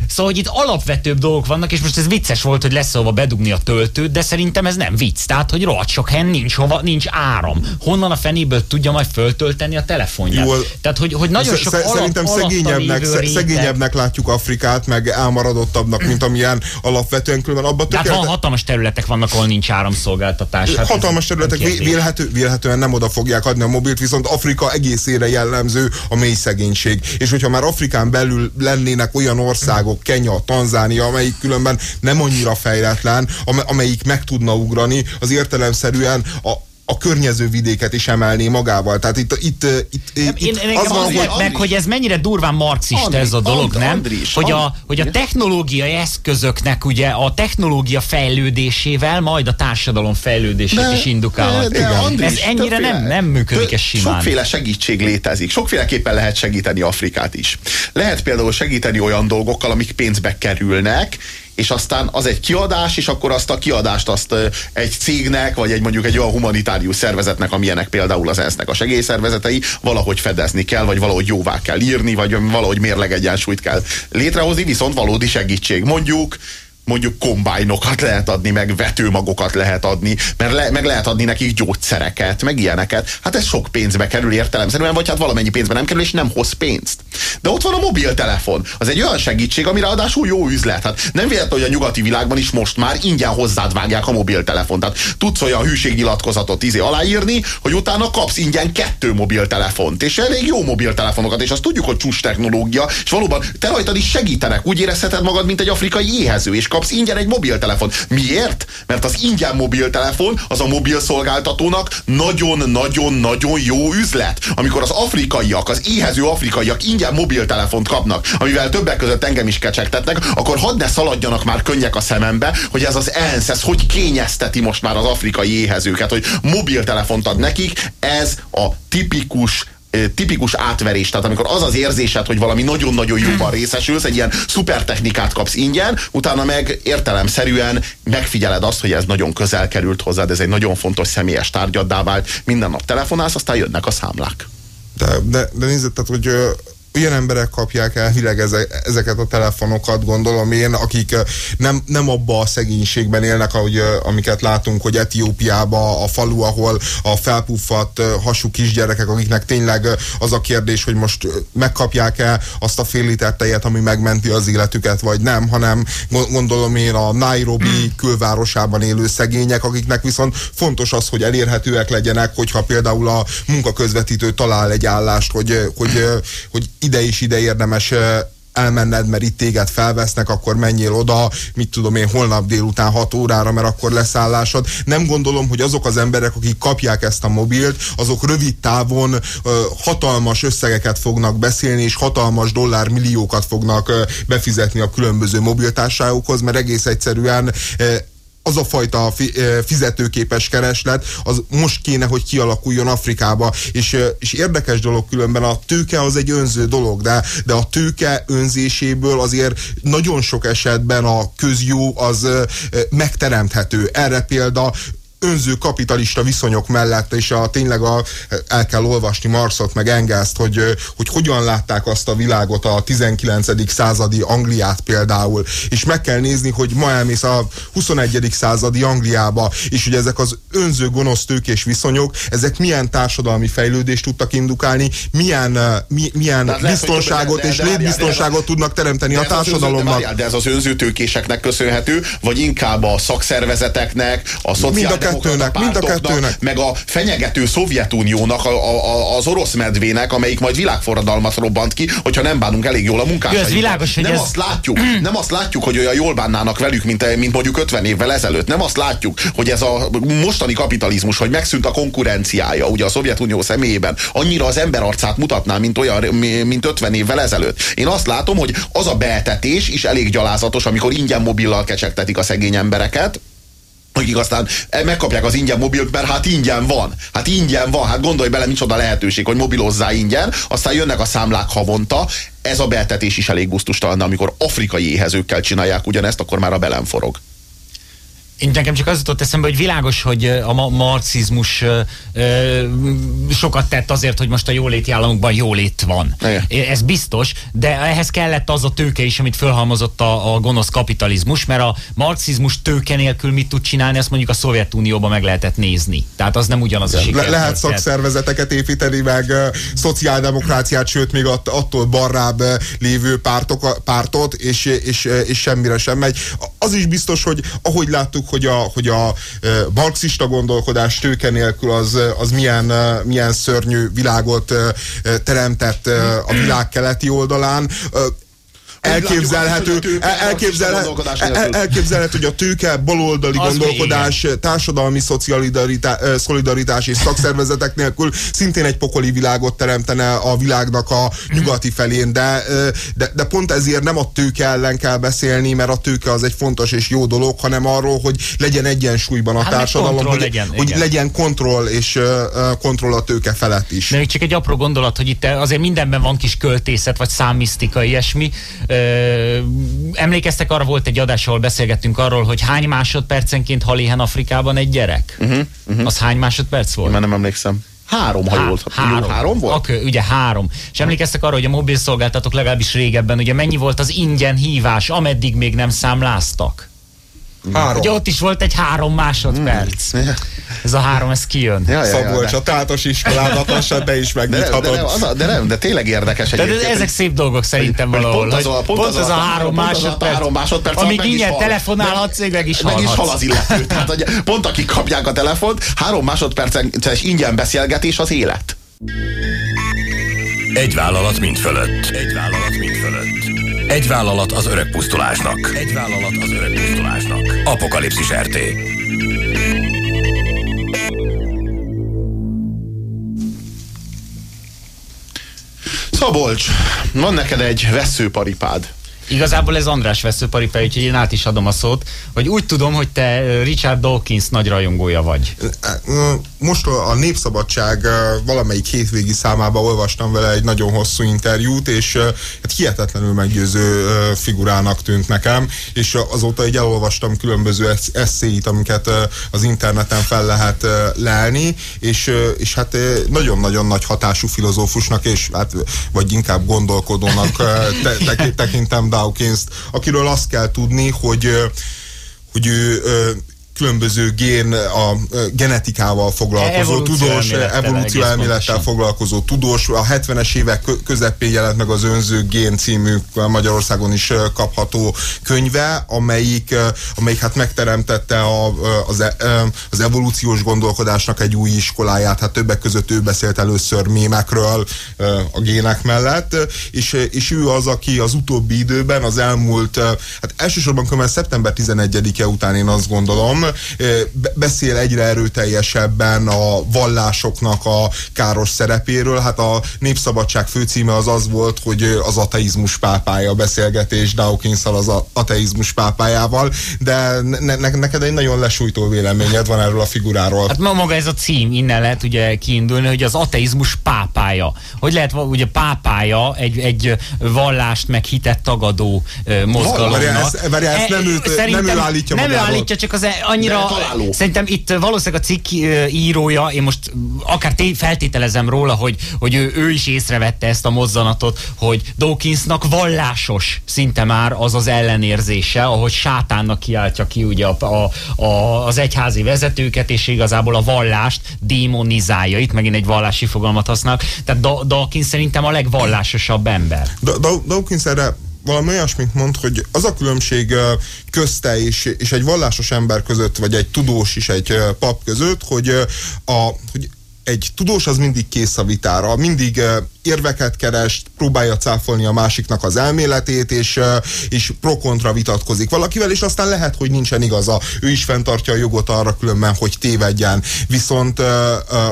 szóval, hogy itt alapvetőbb dolgok vannak, és most ez vicces volt, hogy lesz hova bedugni a töltőt, de szerintem ez nem vicc. Tehát, hogy rohadt sok helyen nincs hova, nincs áram. Honnan a fenéből tudja majd föltölteni a telefonját? Jó, Tehát, hogy, hogy nagyon sok alap, Szerintem szegényebbnek, szegényebbnek látjuk Afrikát, meg elmaradottabbnak, mint amilyen alapvetően különben abban tökéletes... Hát van hatalmas területek vannak, ahol nincs áramszolgáltatás. Hát hatalmas területek vélhető, vélhetően nem oda fogják adni a mobilt, viszont Afrika egészére jellemző a mély szegénység. És hogyha már Afrikán belül lennének olyan országok, Kenya, Tanzánia, amelyik különben nem annyira fejletlen, amelyik meg tudna ugrani, az értelemszerűen a a környező vidéket is emelné magával. Tehát itt, itt, itt, itt én, én az van, hogy, meg, hogy ez mennyire durván marxista Andri, ez a dolog, Andri, nem? Andris, hogy, a, hogy a technológiai eszközöknek ugye a technológia fejlődésével majd a társadalom fejlődését de, is indukálhat. De, de Andris, ez ennyire nem, nem működik ez simán. Sokféle segítség létezik. Sokféleképpen lehet segíteni Afrikát is. Lehet például segíteni olyan dolgokkal, amik pénzbe kerülnek, és aztán az egy kiadás, és akkor azt a kiadást azt egy cégnek, vagy egy mondjuk egy olyan humanitárius szervezetnek, amilyenek például az ENSZ-nek a segélyszervezetei, valahogy fedezni kell, vagy valahogy jóvá kell írni, vagy valahogy mérlegegyensúlyt kell létrehozni, viszont valódi segítség. Mondjuk mondjuk kombájnokat lehet adni, meg vetőmagokat lehet adni, mert le, meg lehet adni nekik gyógyszereket, meg ilyeneket. Hát ez sok pénzbe kerül értelemszerűen, vagy hát valamennyi pénzbe nem kerül, és nem hoz pénzt. De ott van a mobiltelefon. Az egy olyan segítség, ami ráadásul jó üzlet. Hát nem véletlen, hogy a nyugati világban is most már ingyen hozzád vágják a mobiltelefont. Tehát tudsz olyan hűségnyilatkozatot izé aláírni, hogy utána kapsz ingyen kettő mobiltelefont. És elég jó mobiltelefonokat, és azt tudjuk, hogy csúcs technológia, és valóban te rajtad is segítenek. Úgy érezheted magad, mint egy afrikai éhező, és kapsz ingyen egy mobiltelefon. Miért? Mert az ingyen mobiltelefon az a mobil szolgáltatónak nagyon-nagyon-nagyon jó üzlet. Amikor az afrikaiak, az éhező afrikaiak ingyen mobiltelefont kapnak, amivel többek között engem is kecsegtetnek, akkor hadd ne szaladjanak már könnyek a szemembe, hogy ez az ENSZ, ez hogy kényezteti most már az afrikai éhezőket, hogy mobiltelefont ad nekik, ez a tipikus tipikus átverés, tehát amikor az az érzésed, hogy valami nagyon-nagyon jóban részesülsz, egy ilyen szuper technikát kapsz ingyen, utána meg értelemszerűen megfigyeled azt, hogy ez nagyon közel került hozzád, ez egy nagyon fontos személyes tárgyaddá vált, minden nap telefonálsz, aztán jönnek a számlák. De, de, de nézd, tehát, hogy olyan emberek kapják elvileg ezeket a telefonokat, gondolom én, akik nem, nem abba a szegénységben élnek, ahogy, amiket látunk, hogy Etiópiába a falu, ahol a felpuffadt hasú kisgyerekek, akiknek tényleg az a kérdés, hogy most megkapják-e azt a fél liter tejet, ami megmenti az életüket, vagy nem, hanem gondolom én a Nairobi külvárosában élő szegények, akiknek viszont fontos az, hogy elérhetőek legyenek, hogyha például a munkaközvetítő talál egy állást, hogy, hogy, hogy ide is ide érdemes elmenned, mert itt téged felvesznek, akkor menjél oda, mit tudom én, holnap délután 6 órára, mert akkor leszállásod. Nem gondolom, hogy azok az emberek, akik kapják ezt a mobilt, azok rövid távon ö, hatalmas összegeket fognak beszélni, és hatalmas dollármilliókat fognak ö, befizetni a különböző mobiltársaságokhoz, mert egész egyszerűen ö, az a fajta fizetőképes kereslet, az most kéne, hogy kialakuljon Afrikába, és, és érdekes dolog különben a tőke az egy önző dolog, de, de a tőke önzéséből azért nagyon sok esetben a közjó az megteremthető. Erre példa önző kapitalista viszonyok mellett, és a, tényleg a, el kell olvasni Marxot, meg Engelszt, hogy, hogy hogyan látták azt a világot a 19. századi Angliát például, és meg kell nézni, hogy ma elmész a 21. századi Angliába, és hogy ezek az önző gonosz tőkés viszonyok, ezek milyen társadalmi fejlődést tudtak indukálni, milyen, mi, milyen hát biztonságot lehet, és létbiztonságot tudnak teremteni a társadalomnak. De, de ez az önző tőkéseknek köszönhető, vagy inkább a szakszervezeteknek, a szociális kettőnek, mind a kettőnek. Meg a fenyegető Szovjetuniónak, a, a, az orosz medvének, amelyik majd világforradalmat robbant ki, hogyha nem bánunk elég jól a munkásaikkal. Ez világos, hogy nem ez... azt látjuk, nem azt látjuk, hogy olyan jól bánnának velük, mint, mint mondjuk 50 évvel ezelőtt. Nem azt látjuk, hogy ez a mostani kapitalizmus, hogy megszűnt a konkurenciája, ugye a Szovjetunió személyében, annyira az ember arcát mutatná, mint olyan, mint 50 évvel ezelőtt. Én azt látom, hogy az a beetetés is elég gyalázatos, amikor ingyen mobillal kecsegtetik a szegény embereket, akik aztán megkapják az ingyen mobilt, mert hát ingyen van. Hát ingyen van, hát gondolj bele, micsoda lehetőség, hogy mobilozzá ingyen, aztán jönnek a számlák havonta. Ez a betetés is elég gusztustalan, de amikor afrikai éhezőkkel csinálják ugyanezt, akkor már a belem forog. Én nekem csak az jutott eszembe, hogy világos, hogy a marxizmus ö, sokat tett azért, hogy most a jóléti államokban jólét van. Igen. Ez biztos, de ehhez kellett az a tőke is, amit fölhalmozott a, a gonosz kapitalizmus, mert a marxizmus tőke nélkül mit tud csinálni, azt mondjuk a Szovjetunióban meg lehetett nézni. Tehát az nem ugyanaz a siker. Le, lehet szakszervezeteket építeni, meg uh, szociáldemokráciát, sőt még att, attól barrább uh, lévő pártok, pártot, és, és, és semmire sem megy. Az is biztos, hogy ahogy láttuk, hogy a, hogy a marxista gondolkodás tőke nélkül az, az milyen, milyen szörnyű világot teremtett a világ keleti oldalán elképzelhető, elképzelhető, elképzelhető, hogy a tőke, baloldali az gondolkodás, társadalmi szolidaritás és szakszervezetek nélkül szintén egy pokoli világot teremtene a világnak a nyugati felén, de, de, de pont ezért nem a tőke ellen kell beszélni, mert a tőke az egy fontos és jó dolog, hanem arról, hogy legyen egyensúlyban a hát társadalom, hogy legyen, hogy legyen kontroll és kontroll a tőke felett is. Még csak egy apró gondolat, hogy itt azért mindenben van kis költészet, vagy számisztika, ilyesmi. Emlékeztek, arra volt egy adás, ahol beszélgettünk arról, hogy hány másodpercenként hal ilyen Afrikában egy gyerek? Uh-huh, uh-huh. Az hány másodperc volt? Én már nem emlékszem. Három, ha jól három. három volt? Akkor, ugye három. És emlékeztek arra, hogy a mobil szolgáltatók legalábbis régebben, ugye mennyi volt az ingyen hívás, ameddig még nem számláztak? Három. Ugye ott is volt egy három másodperc. Mm. Ez a három, ez kijön. Ja, ja, Szabolcs, ja, a tátos iskolának lassan be is megnyithatod. De, de, de, de, nem, de tényleg érdekes de, de ezek szép dolgok szerintem hogy, valahol. Pont az, a, pont, pont az, az, a, három másodperc, három másodperc amíg ingyen telefonálhatsz, meg, meg is Meg is hal az illető. Tehát, hogy pont akik kapják a telefont, három másodperces ingyen beszélgetés az élet. Egy vállalat mind fölött. Egy vállalat mind fölött. Egy vállalat az öreg pusztulásnak. Egy vállalat az öreg pusztulásnak. Apokalipszis RT. Szabolcs, van neked egy veszőparipád. Igazából ez András veszőparipá, úgyhogy én át is adom a szót, hogy úgy tudom, hogy te Richard Dawkins nagy rajongója vagy. Most a Népszabadság valamelyik hétvégi számában olvastam vele egy nagyon hosszú interjút, és hát hihetetlenül meggyőző figurának tűnt nekem, és azóta egy elolvastam különböző eszéit, amiket az interneten fel lehet lelni, és, és hát nagyon-nagyon nagy hatású filozófusnak, és hát, vagy inkább gondolkodónak te, tekintem Dawkins-t, akiről azt kell tudni, hogy hogy ő különböző gén, a genetikával foglalkozó evolúció tudós, evolúció elmélettel foglalkozó tudós. A 70-es évek közepén jelent meg az Önző Gén című Magyarországon is kapható könyve, amelyik, amelyik hát megteremtette a, az, e, az evolúciós gondolkodásnak egy új iskoláját. Hát többek között ő beszélt először mémekről a gének mellett, és, és ő az, aki az utóbbi időben, az elmúlt, hát elsősorban szeptember 11-e után én azt gondolom, beszél egyre erőteljesebben a vallásoknak a káros szerepéről. Hát a Népszabadság főcíme az az volt, hogy az ateizmus pápája beszélgetés dawkins az ateizmus pápájával, de ne, ne, neked egy nagyon lesújtó véleményed van erről a figuráról. Hát ma maga ez a cím, innen lehet ugye kiindulni, hogy az ateizmus pápája. Hogy lehet ugye pápája egy, egy vallást meg hitet tagadó mozgalomnak. Várjál, ezt, várjál, ezt nem, ő, nem ő állítja Nem magából. ő állítja, csak az e- annyira... Szerintem itt valószínűleg a cikk írója, én most akár feltételezem róla, hogy, hogy ő, ő is észrevette ezt a mozzanatot, hogy Dawkinsnak vallásos szinte már az az ellenérzése, ahogy sátánnak kiáltja ki ugye a, a, a, az egyházi vezetőket, és igazából a vallást démonizálja. Itt megint egy vallási fogalmat használnak. Tehát Dawkins szerintem a legvallásosabb ember. Dawkins erre valami olyasmit mond, hogy az a különbség közte és, és egy vallásos ember között, vagy egy tudós is egy pap között, hogy, a, hogy egy tudós az mindig kész a vitára, mindig érveket keres, próbálja cáfolni a másiknak az elméletét, és, és pro-kontra vitatkozik valakivel, és aztán lehet, hogy nincsen igaza. Ő is fenntartja a jogot arra különben, hogy tévedjen. Viszont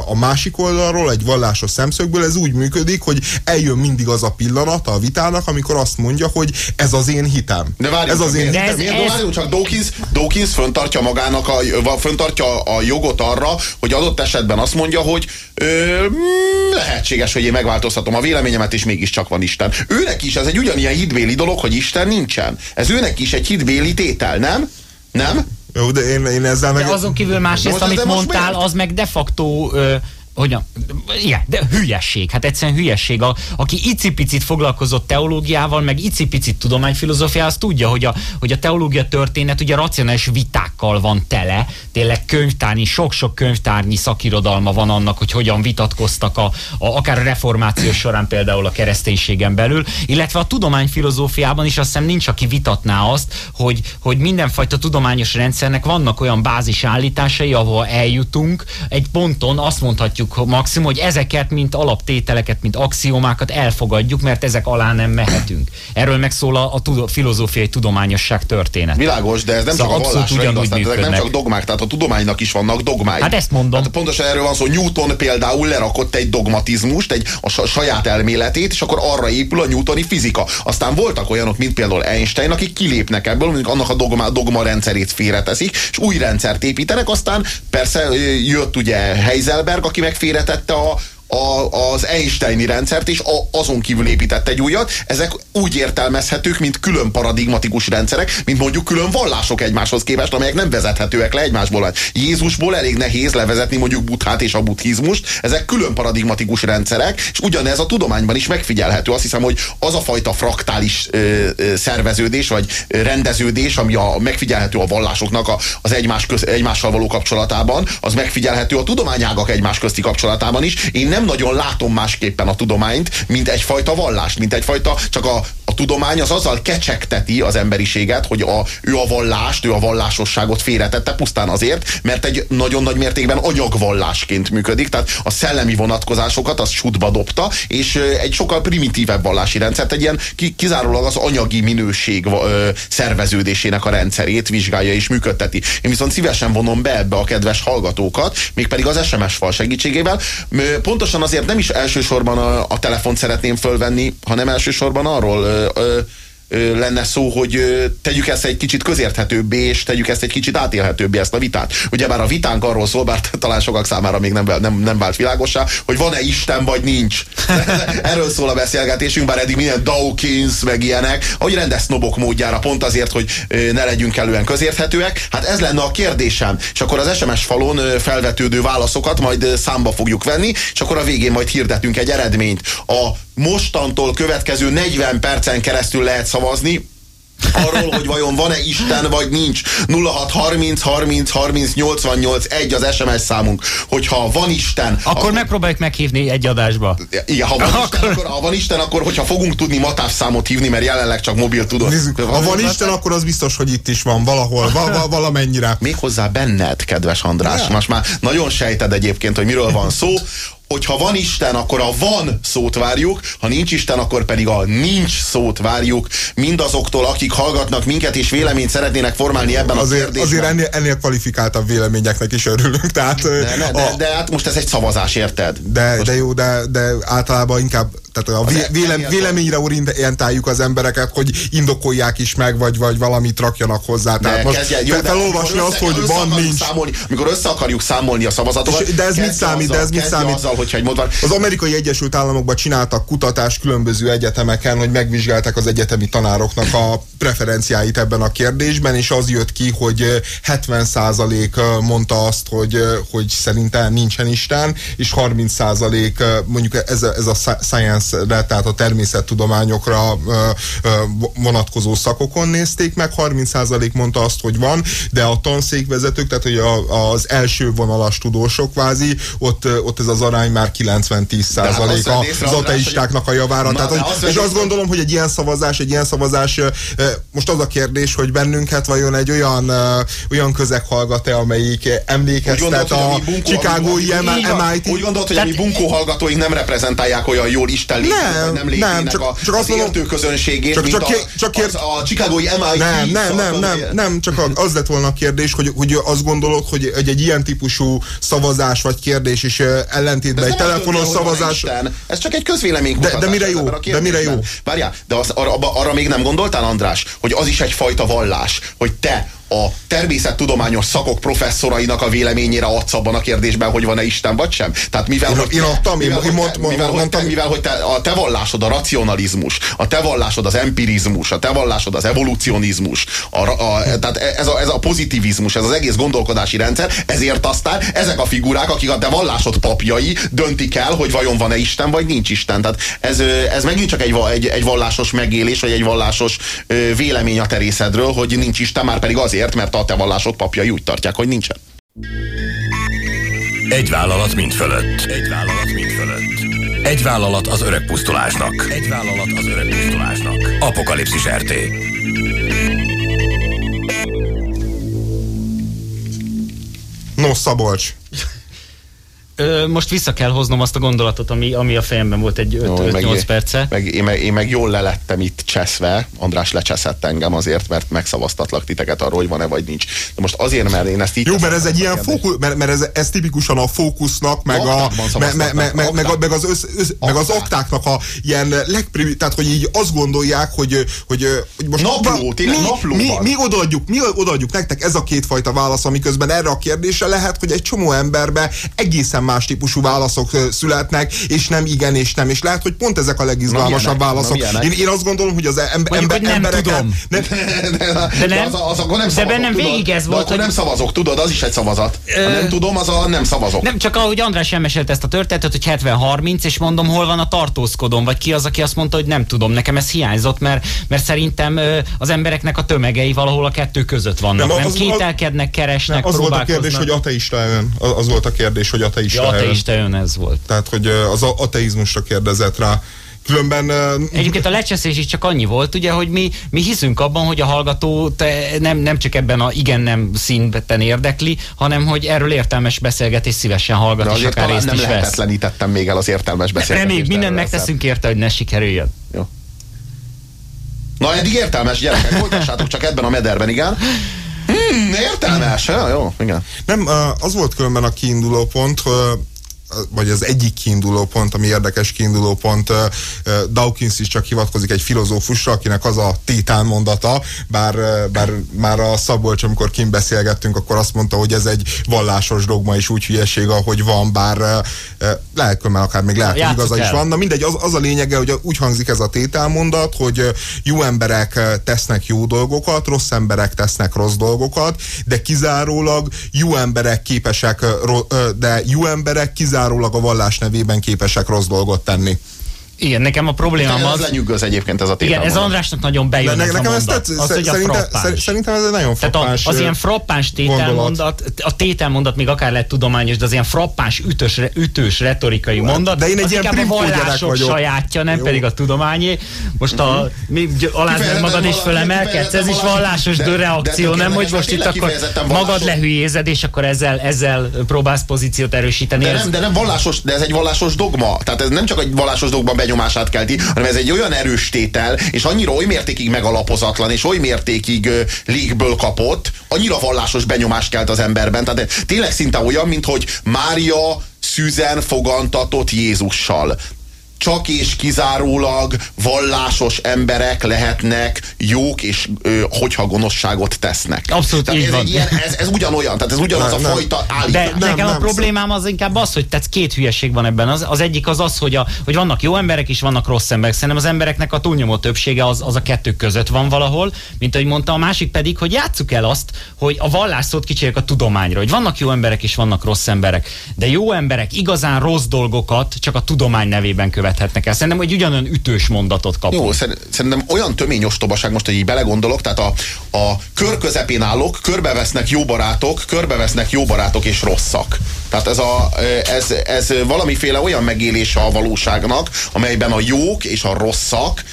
a másik oldalról, egy vallásos szemszögből ez úgy működik, hogy eljön mindig az a pillanat a vitának, amikor azt mondja, hogy ez az én hitem. De várjunk, ez az én hitem. Miért, ez... Várjunk csak Dawkins, Dawkins föntartja magának a, föntartja a jogot arra, hogy adott esetben azt mondja, hogy ö, lehetséges, hogy én megváltoztatom változtatom a véleményemet, és mégiscsak van Isten. Őnek is ez egy ugyanilyen hitbéli dolog, hogy Isten nincsen. Ez őnek is egy hitbéli tétel, nem? Nem? Jó, de én, én ezzel meg... De azon kívül másrészt, amit mondtál, az meg de facto... Ö, hogyan, igen, de hülyesség, hát egyszerűen hülyesség. A, aki icipicit foglalkozott teológiával, meg icipicit tudományfilozófiával, az tudja, hogy a, hogy a teológia történet ugye racionális vitákkal van tele, tényleg könyvtárnyi, sok-sok könyvtárnyi szakirodalma van annak, hogy hogyan vitatkoztak a, a, akár a reformáció során például a kereszténységen belül, illetve a tudományfilozófiában is azt hiszem nincs, aki vitatná azt, hogy, hogy mindenfajta tudományos rendszernek vannak olyan bázis állításai, ahol eljutunk, egy ponton azt mondhatjuk, mondhatjuk maximum, hogy ezeket, mint alaptételeket, mint axiomákat elfogadjuk, mert ezek alá nem mehetünk. Erről megszól a, a filozófiai tudományosság történet. Világos, de ez nem szóval csak a vallásra igaz, tehát ezek nem csak dogmák, tehát a tudománynak is vannak dogmái. Hát ezt mondom. Hát pontosan erről van szó, Newton például lerakott egy dogmatizmust, egy a saját elméletét, és akkor arra épül a newtoni fizika. Aztán voltak olyanok, mint például Einstein, akik kilépnek ebből, mondjuk annak a dogma, dogma rendszerét félreteszik, és új rendszert építenek, aztán persze jött ugye Heiselberg, aki megfélretette a, a, az Einsteini rendszert, és a, azon kívül épített egy újat. Ezek úgy értelmezhetők, mint külön paradigmatikus rendszerek, mint mondjuk külön vallások egymáshoz képest, amelyek nem vezethetőek le egymásból. Jézusból elég nehéz levezetni mondjuk buthát és a buddhizmust. Ezek külön paradigmatikus rendszerek, és ugyanez a tudományban is megfigyelhető. Azt hiszem, hogy az a fajta fraktális ö, ö, szerveződés, vagy rendeződés, ami a, megfigyelhető a vallásoknak a, az egymás köz, egymással való kapcsolatában, az megfigyelhető a tudományágak egymás közti kapcsolatában is. Én nem nem nagyon látom másképpen a tudományt, mint egyfajta vallást, mint egyfajta, csak a, a tudomány az azzal kecsegteti az emberiséget, hogy a, ő a vallást, ő a vallásosságot félretette pusztán azért, mert egy nagyon nagy mértékben anyagvallásként működik, tehát a szellemi vonatkozásokat az sútba dobta, és egy sokkal primitívebb vallási rendszert, egy ilyen kizárólag az anyagi minőség szerveződésének a rendszerét vizsgálja és működteti. Én viszont szívesen vonom be ebbe a kedves hallgatókat, mégpedig az SMS fal segítségével. Pontosan pontosan azért nem is elsősorban a, a telefont szeretném fölvenni, hanem elsősorban arról ö, ö, lenne szó, hogy tegyük ezt egy kicsit közérthetőbbé, és tegyük ezt egy kicsit átélhetőbbé ezt a vitát. Ugyebár a vitánk arról szól, bár talán sokak számára még nem, nem, nem vált világosá, hogy van-e Isten, vagy nincs. Erről szól a beszélgetésünk, bár eddig minden Dawkins, meg ilyenek, ahogy rendes sznobok módjára, pont azért, hogy ne legyünk elően közérthetőek. Hát ez lenne a kérdésem. És akkor az SMS falon felvetődő válaszokat majd számba fogjuk venni, és akkor a végén majd hirdetünk egy eredményt. A mostantól következő 40 percen keresztül lehet szavazni, arról, hogy vajon van-e Isten, vagy nincs. 0630 30 30 88 1 az SMS számunk. Hogyha van Isten... Akkor, akkor megpróbáljuk meghívni egy adásba. Igen, ha van, akkor... Isten, akkor, ha van Isten, akkor hogyha fogunk tudni matás számot hívni, mert jelenleg csak mobil tudod. Nézzük, ha van Isten, akkor az biztos, hogy itt is van valahol, val val valamennyire. Méghozzá benned, kedves András. Most már nagyon sejted egyébként, hogy miről van szó hogyha van Isten, akkor a van szót várjuk, ha nincs Isten, akkor pedig a nincs szót várjuk mindazoktól, akik hallgatnak minket, és véleményt szeretnének formálni ebben azért, a kérdésben. Azért ennél, ennél kvalifikáltabb véleményeknek is örülünk. Tehát, de, ne, de, a, de hát most ez egy szavazás, érted? De, most... de jó, de, de általában inkább tehát a vé, vélem, véleményre orientáljuk az embereket, hogy indokolják is meg, vagy, vagy valamit rakjanak hozzá. Tehát de most kezdje, jó, felolvasni azt, hogy van, nincs. Számolni, amikor össze akarjuk számolni a szavazatokat. És, de ez mit számít? Azzal, de ez mit számít? Azzal, hogyha egy modvan... Az amerikai Egyesült Államokban csináltak kutatást különböző egyetemeken, hogy megvizsgálták az egyetemi tanároknak a preferenciáit ebben a kérdésben, és az jött ki, hogy 70% mondta azt, hogy, hogy szerintem nincsen Isten, és 30% mondjuk ez a, ez a science science-re, tehát a természettudományokra vonatkozó szakokon nézték meg, 30% mondta azt, hogy van, de a tanszékvezetők, tehát hogy a, az első vonalas tudósok kvázi, ott, ott ez az arány már 90-10 százalék az ateistáknak a javára. Na, tehát, hogy, azt és azt gondolom, hogy egy ilyen szavazás, egy ilyen szavazás, most az a kérdés, hogy bennünket vajon egy olyan, olyan közeg hallgat-e, amelyik emlékeztet a Chicagói MIT. Úgy gondolod, hogy a mi bunkó hallgatóink nem reprezentálják olyan jól Isten Isten létét, nem, nem létének nem, csak, a, csak az értő közönségét, csak, csak, a, csak kér... az, a Chicagói MIT. Nem, nem, nem, nem, nem, csak az lett volna a kérdés, hogy, hogy azt gondolod, hogy egy, egy ilyen típusú szavazás vagy kérdés is ellentétben egy telefonos szavazás. Ez csak egy közvélemény de, de mire jó? De mire jó? Várjál, de az, arra, arra még nem gondoltál, András, hogy az is egyfajta vallás, hogy te a természettudományos szakok professzorainak a véleményére adsz abban a kérdésben, hogy van-e Isten vagy sem? Tehát mivel, én, hogy, én adtam, mivel, én, én mond, mivel, hogy te, mivel, hogy te, a te vallásod a racionalizmus, a te vallásod az empirizmus, a te vallásod az evolucionizmus, a, a, tehát ez a, ez a pozitivizmus, ez az egész gondolkodási rendszer, ezért aztán ezek a figurák, akik a te vallásod papjai, döntik el, hogy vajon van-e Isten, vagy nincs Isten. Tehát ez, ez megint csak egy, egy, egy vallásos megélés, vagy egy vallásos vélemény a terészedről, hogy nincs Isten, már pedig azért, Azért, mert a te vallásod papjai úgy tartják, hogy nincsen. Egy vállalat mind fölött. Egy vállalat mind fölött. Egy vállalat az öreg pusztulásnak. Egy vállalat az öreg pusztulásnak. Apokalipszis RT. No, Szabolcs. Ö, most vissza kell hoznom azt a gondolatot, ami, ami a fejemben volt egy 5-8 perce. Meg, én, meg, én meg jól lelettem itt cseszve, András lecseszett engem azért, mert megszavaztatlak titeket arról, hogy van-e vagy nincs. De most azért, mert én ezt így... Jó, mert ez egy ilyen fókusz, mert, mert ez, ez tipikusan a fókusznak, meg, a, me, me, me, me, meg, meg, az, össz, össz, meg az oktáknak a ilyen legprimi, tehát hogy így azt gondolják, hogy, hogy, hogy most napló, tényleg mi, mi, mi, odaadjuk, mi odaadjuk nektek ez a kétfajta válasz, amiközben erre a kérdésre lehet, hogy egy csomó emberbe egészen más típusú válaszok születnek, és nem igen és nem, és lehet, hogy pont ezek a legizgalmasabb válaszok. Én, én azt gondolom, hogy az ember, Mondjuk, hogy nem embereket... Tudom. Nem, de, nem, az, az, akkor nem szavazok, de bennem végig ez volt. akkor hogy... nem szavazok, tudod, az is egy szavazat. Ha nem tudom, az a nem szavazok. Nem, csak ahogy András elmesélt ezt a történetet, hogy 70-30, és mondom, hol van a tartózkodom, vagy ki az, aki azt mondta, hogy nem tudom, nekem ez hiányzott, mert, mert szerintem az embereknek a tömegei valahol a kettő között vannak. Nem, nem kételkednek, keresnek, nem, az volt a kérdés, hogy ateista ön. Az volt a kérdés, hogy ateista ja, ateista ön ez volt. Tehát, hogy az ateizmusra kérdezett rá. Különben... Egyébként a lecseszés is csak annyi volt, ugye, hogy mi, mi hiszünk abban, hogy a hallgató te nem, nem csak ebben a igen-nem színben érdekli, hanem hogy erről értelmes beszélgetés szívesen hallgat, De és akár részt nem is lehetetlenítettem még el az értelmes beszélgetést. Reméljük, mindent megteszünk érte, hogy ne sikerüljön. Jó. Na, eddig értelmes gyerekek, folytassátok csak ebben a mederben, igen. Hmm, értelmes, jó, igen. Nem, az volt különben a kiinduló pont, vagy az egyik kiinduló pont, ami érdekes kiinduló pont, Dawkins is csak hivatkozik egy filozófusra, akinek az a tétálmondata, bár, bár már a Szabolcs, amikor kim beszélgettünk, akkor azt mondta, hogy ez egy vallásos dogma és úgy hülyeség, ahogy van, bár lehet, hogy akár még lehet, hogy igaza is van. Na mindegy, az, az a lényege, hogy úgy hangzik ez a tétálmondat, hogy jó emberek tesznek jó dolgokat, rossz emberek tesznek rossz dolgokat, de kizárólag jó emberek képesek, de jó emberek kizárólag kizárólag a vallás nevében képesek rossz dolgot tenni. Igen, nekem a problémám az... Ez lenyűgöz egyébként ez a tétel. Igen, ez Andrásnak nagyon bejön ne, ez nekem a mondat. Ez az, hogy a szerintem ez egy nagyon frappáns Tehát az ilyen frappáns tételmondat, a tételmondat még akár lett tudományos, de az ilyen frappáns, ütős, ütős retorikai mondat, de én egy az ilyen a vallások sajátja, nem Jó. pedig a tudományé. Most a, mhm. mi alázd magad is fölemelkedsz, ez is vallásos de, reakció, nem, hogy most itt akkor magad lehülyézed, és akkor ezzel, ezzel próbálsz pozíciót erősíteni. De nem, de nem vallásos, de ez egy vallásos dogma. Tehát ez nem csak egy vallásos dogma benyomását kelti, hanem ez egy olyan erős tétel, és annyira oly mértékig megalapozatlan, és oly mértékig légből kapott, annyira vallásos benyomást kelt az emberben. Tehát tényleg szinte olyan, mint hogy Mária szűzen fogantatott Jézussal csak és kizárólag vallásos emberek lehetnek jók, és ö, hogyha gonoszságot tesznek. Abszolút tehát így ez, van. Ilyen, ez, ez ugyanolyan, tehát ez ugyanaz nem, a fajta állítás. De nem, nekem nem, a problémám az inkább az, hogy tehát két hülyeség van ebben. Az, az egyik az az, hogy, a, hogy vannak jó emberek és vannak rossz emberek. Szerintem az embereknek a túlnyomó többsége az, az a kettő között van valahol, mint ahogy mondta, a másik pedig, hogy játsszuk el azt, hogy a vallászót kicsinek a tudományra, hogy vannak jó emberek és vannak rossz emberek. De jó emberek igazán rossz dolgokat csak a tudomány nevében követ követhetnek el. Szerintem, hogy ugyanolyan ütős mondatot kapunk. Jó, szerintem olyan tömény ostobaság most, hogy így belegondolok, tehát a, a kör közepén állok, körbevesznek jó barátok, körbevesznek jó barátok és rosszak. Tehát ez, a, ez, ez valamiféle olyan megélése a valóságnak, amelyben a jók és a rosszak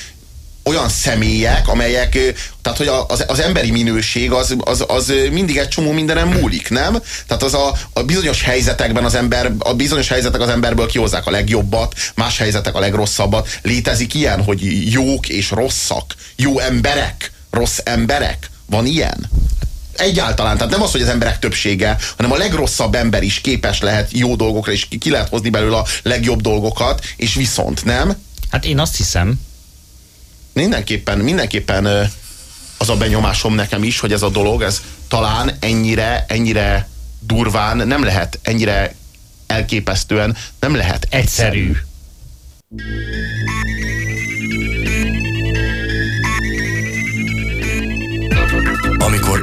olyan személyek, amelyek, tehát hogy az, az emberi minőség az, az, az mindig egy csomó mindenen múlik, nem? Tehát az a, a bizonyos helyzetekben az ember, a bizonyos helyzetek az emberből kihozzák a legjobbat, más helyzetek a legrosszabbat. Létezik ilyen, hogy jók és rosszak, jó emberek, rossz emberek? Van ilyen? Egyáltalán, tehát nem az, hogy az emberek többsége, hanem a legrosszabb ember is képes lehet jó dolgokra, és ki lehet hozni belőle a legjobb dolgokat, és viszont, nem? Hát én azt hiszem, mindenképpen, mindenképpen az a benyomásom nekem is, hogy ez a dolog, ez talán ennyire, ennyire durván nem lehet, ennyire elképesztően nem lehet egyszerű. Amikor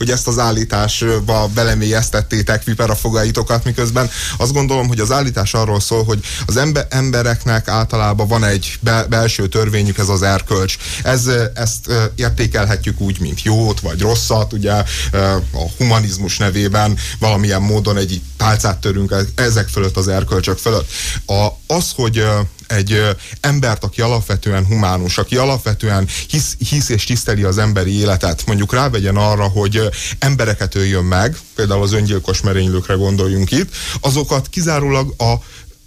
hogy ezt az állításba belemélyeztettétek viper a fogaitokat, miközben azt gondolom, hogy az állítás arról szól, hogy az ember, embereknek általában van egy be, belső törvényük, ez az erkölcs. Ez, ezt értékelhetjük úgy, mint jót vagy rosszat, ugye a humanizmus nevében valamilyen módon egy pálcát törünk ezek fölött az erkölcsök fölött. A, az, hogy egy embert, aki alapvetően humánus, aki alapvetően hisz, hisz és tiszteli az emberi életet, mondjuk rávegyen arra, hogy embereket öljön meg, például az öngyilkos merénylőkre gondoljunk itt, azokat kizárólag a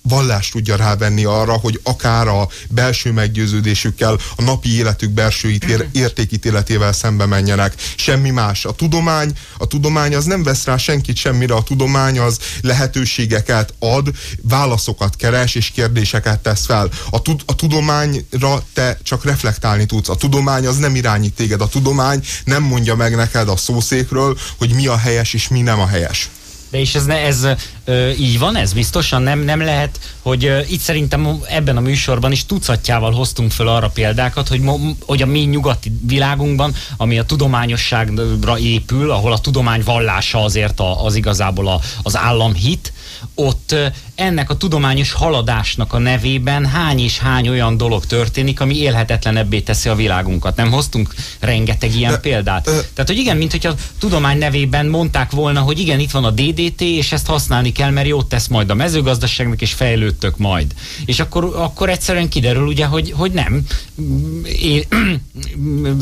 vallás tudja rávenni arra, hogy akár a belső meggyőződésükkel, a napi életük belső értékítéletével szembe menjenek. Semmi más. A tudomány, a tudomány az nem vesz rá senkit semmire, a tudomány az lehetőségeket ad, válaszokat keres és kérdéseket tesz fel. A, tud, a tudományra te csak reflektálni tudsz. A tudomány az nem irányít téged. A tudomány nem mondja meg neked a szószékről, hogy mi a helyes és mi nem a helyes. De és ez, ne, ez ö, így van, ez biztosan nem, nem lehet, hogy ö, itt szerintem ebben a műsorban is tucatjával hoztunk föl arra példákat, hogy, mo, hogy a mi nyugati világunkban, ami a tudományosságra épül, ahol a tudomány vallása azért a, az igazából a, az államhit, ott ennek a tudományos haladásnak a nevében hány és hány olyan dolog történik, ami élhetetlenebbé teszi a világunkat. Nem hoztunk rengeteg ilyen példát. Tehát, hogy igen, mint hogy a tudomány nevében mondták volna, hogy igen, itt van a DDT, és ezt használni kell, mert jót tesz majd a mezőgazdaságnak, és fejlődtök majd. És akkor, akkor egyszerűen kiderül ugye, hogy, hogy nem.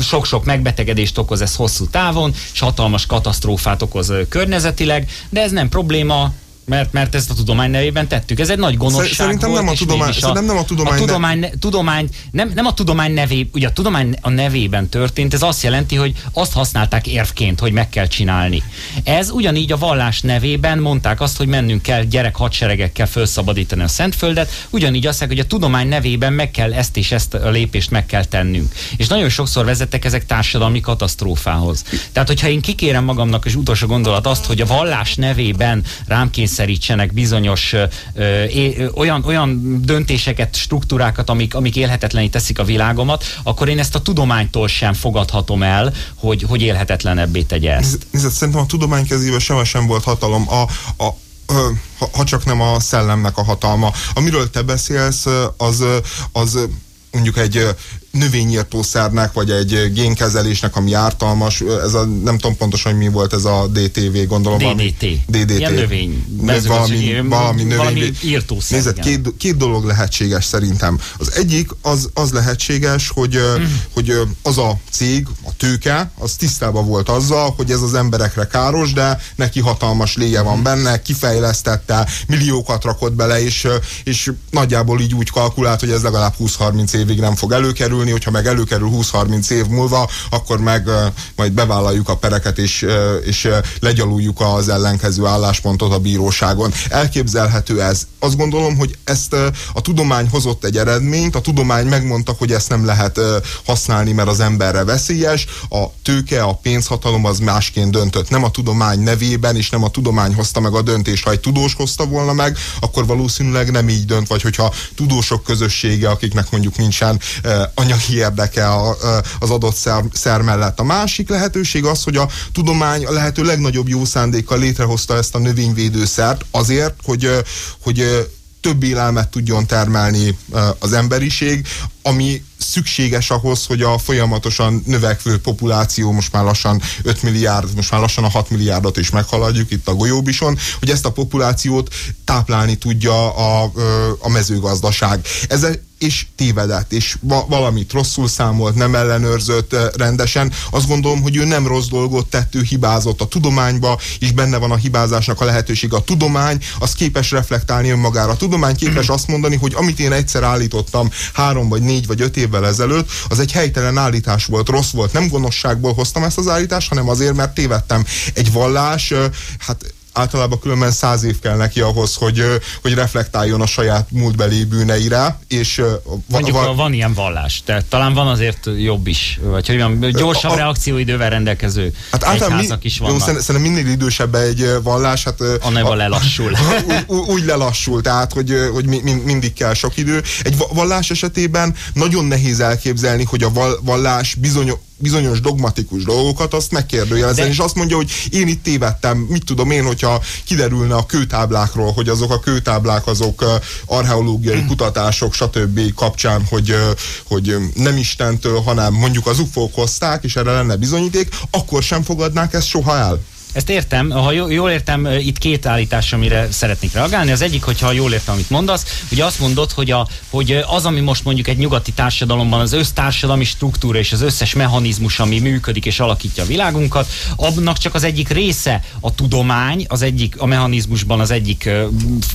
Sok-sok megbetegedést okoz ez hosszú távon, és hatalmas katasztrófát okoz környezetileg, de ez nem probléma, mert, mert ezt a tudomány nevében tettük. Ez egy nagy gonoszság Szerintem volt, nem a tudomány, a, nem a tudomány, a tudomány, ne, tudomány nem, nem a tudomány nevé, ugye a tudomány a nevében történt, ez azt jelenti, hogy azt használták érvként, hogy meg kell csinálni. Ez ugyanígy a vallás nevében mondták azt, hogy mennünk kell gyerek hadseregekkel felszabadítani a Szentföldet, ugyanígy azt mondják, hogy a tudomány nevében meg kell ezt és ezt a lépést meg kell tennünk. És nagyon sokszor vezettek ezek társadalmi katasztrófához. Tehát, hogyha én kikérem magamnak, és utolsó gondolat azt, hogy a vallás nevében rám kényszerítsenek bizonyos ö, olyan, olyan döntéseket, struktúrákat, amik, amik élhetetlené teszik a világomat, akkor én ezt a tudománytól sem fogadhatom el, hogy, hogy élhetetlenebbé tegye ezt. Nézd, szerintem a tudomány kezében sem, sem volt hatalom. A, a, ha csak nem a szellemnek a hatalma. Amiről te beszélsz, az, az mondjuk egy növényírtószernek, vagy egy génkezelésnek, ami ártalmas, ez a, nem tudom pontosan, hogy mi volt ez a DTV, gondolom. DDT. Valami, DDT. Ilyen növény. Valami, valami növény. Valami írtószer. Nézd, két, két dolog lehetséges szerintem. Az egyik, az, az lehetséges, hogy, mm. hogy az a cég, a tőke, az tisztában volt azzal, hogy ez az emberekre káros, de neki hatalmas léje van mm. benne, kifejlesztette, milliókat rakott bele, és, és nagyjából így úgy kalkulált, hogy ez legalább 20-30 évig nem fog előkerülni, előkerülni, hogyha meg előkerül 20-30 év múlva, akkor meg majd bevállaljuk a pereket, és, és legyaluljuk az ellenkező álláspontot a bíróságon. Elképzelhető ez. Azt gondolom, hogy ezt a tudomány hozott egy eredményt, a tudomány megmondta, hogy ezt nem lehet használni, mert az emberre veszélyes, a tőke, a pénzhatalom az másként döntött. Nem a tudomány nevében, és nem a tudomány hozta meg a döntést. Ha egy tudós hozta volna meg, akkor valószínűleg nem így dönt, vagy hogyha tudósok közössége, akiknek mondjuk nincsen anyag anyagi érdeke a, az adott szer, szer mellett. A másik lehetőség az, hogy a tudomány a lehető legnagyobb jó szándékkal létrehozta ezt a növényvédőszert azért, hogy, hogy több élelmet tudjon termelni az emberiség, ami szükséges ahhoz, hogy a folyamatosan növekvő populáció most már lassan 5 milliárd, most már lassan a 6 milliárdot is meghaladjuk itt a golyóbison, hogy ezt a populációt táplálni tudja a, a mezőgazdaság. Ez és tévedett, és va- valamit rosszul számolt, nem ellenőrzött rendesen. Azt gondolom, hogy ő nem rossz dolgot tett, ő hibázott a tudományba, és benne van a hibázásnak a lehetőség. A tudomány az képes reflektálni önmagára. A tudomány képes azt mondani, hogy amit én egyszer állítottam három vagy négy vagy öt évvel ezelőtt, az egy helytelen állítás volt, rossz volt. Nem gonoszságból hoztam ezt az állítást, hanem azért, mert tévedtem. Egy vallás, hát általában különben száz év kell neki ahhoz, hogy, hogy reflektáljon a saját múltbeli bűneire, és Mondjuk, van, van ilyen vallás, tehát talán van azért jobb is, vagy hogy olyan gyorsabb a, reakcióidővel rendelkező hát mi, is vannak. Jó, szerintem minél idősebb egy vallás, hát... A neve lelassul. úgy, úgy lelassul, tehát, hogy, hogy mindig kell sok idő. Egy vallás esetében nagyon nehéz elképzelni, hogy a vallás bizony bizonyos dogmatikus dolgokat, azt megkérdőjelezzen, De... és azt mondja, hogy én itt tévedtem, mit tudom én, hogyha kiderülne a kőtáblákról, hogy azok a kőtáblák azok archeológiai kutatások, stb. kapcsán, hogy, hogy nem Istentől, hanem mondjuk az ufók hozták, és erre lenne bizonyíték, akkor sem fogadnák ezt soha el. Ezt értem, ha jól értem, itt két állítás, amire szeretnék reagálni. Az egyik, hogyha jól értem, amit mondasz, ugye azt mondod, hogy, a, hogy az, ami most mondjuk egy nyugati társadalomban az össztársadalmi struktúra és az összes mechanizmus, ami működik és alakítja a világunkat, abnak csak az egyik része a tudomány, az egyik a mechanizmusban az egyik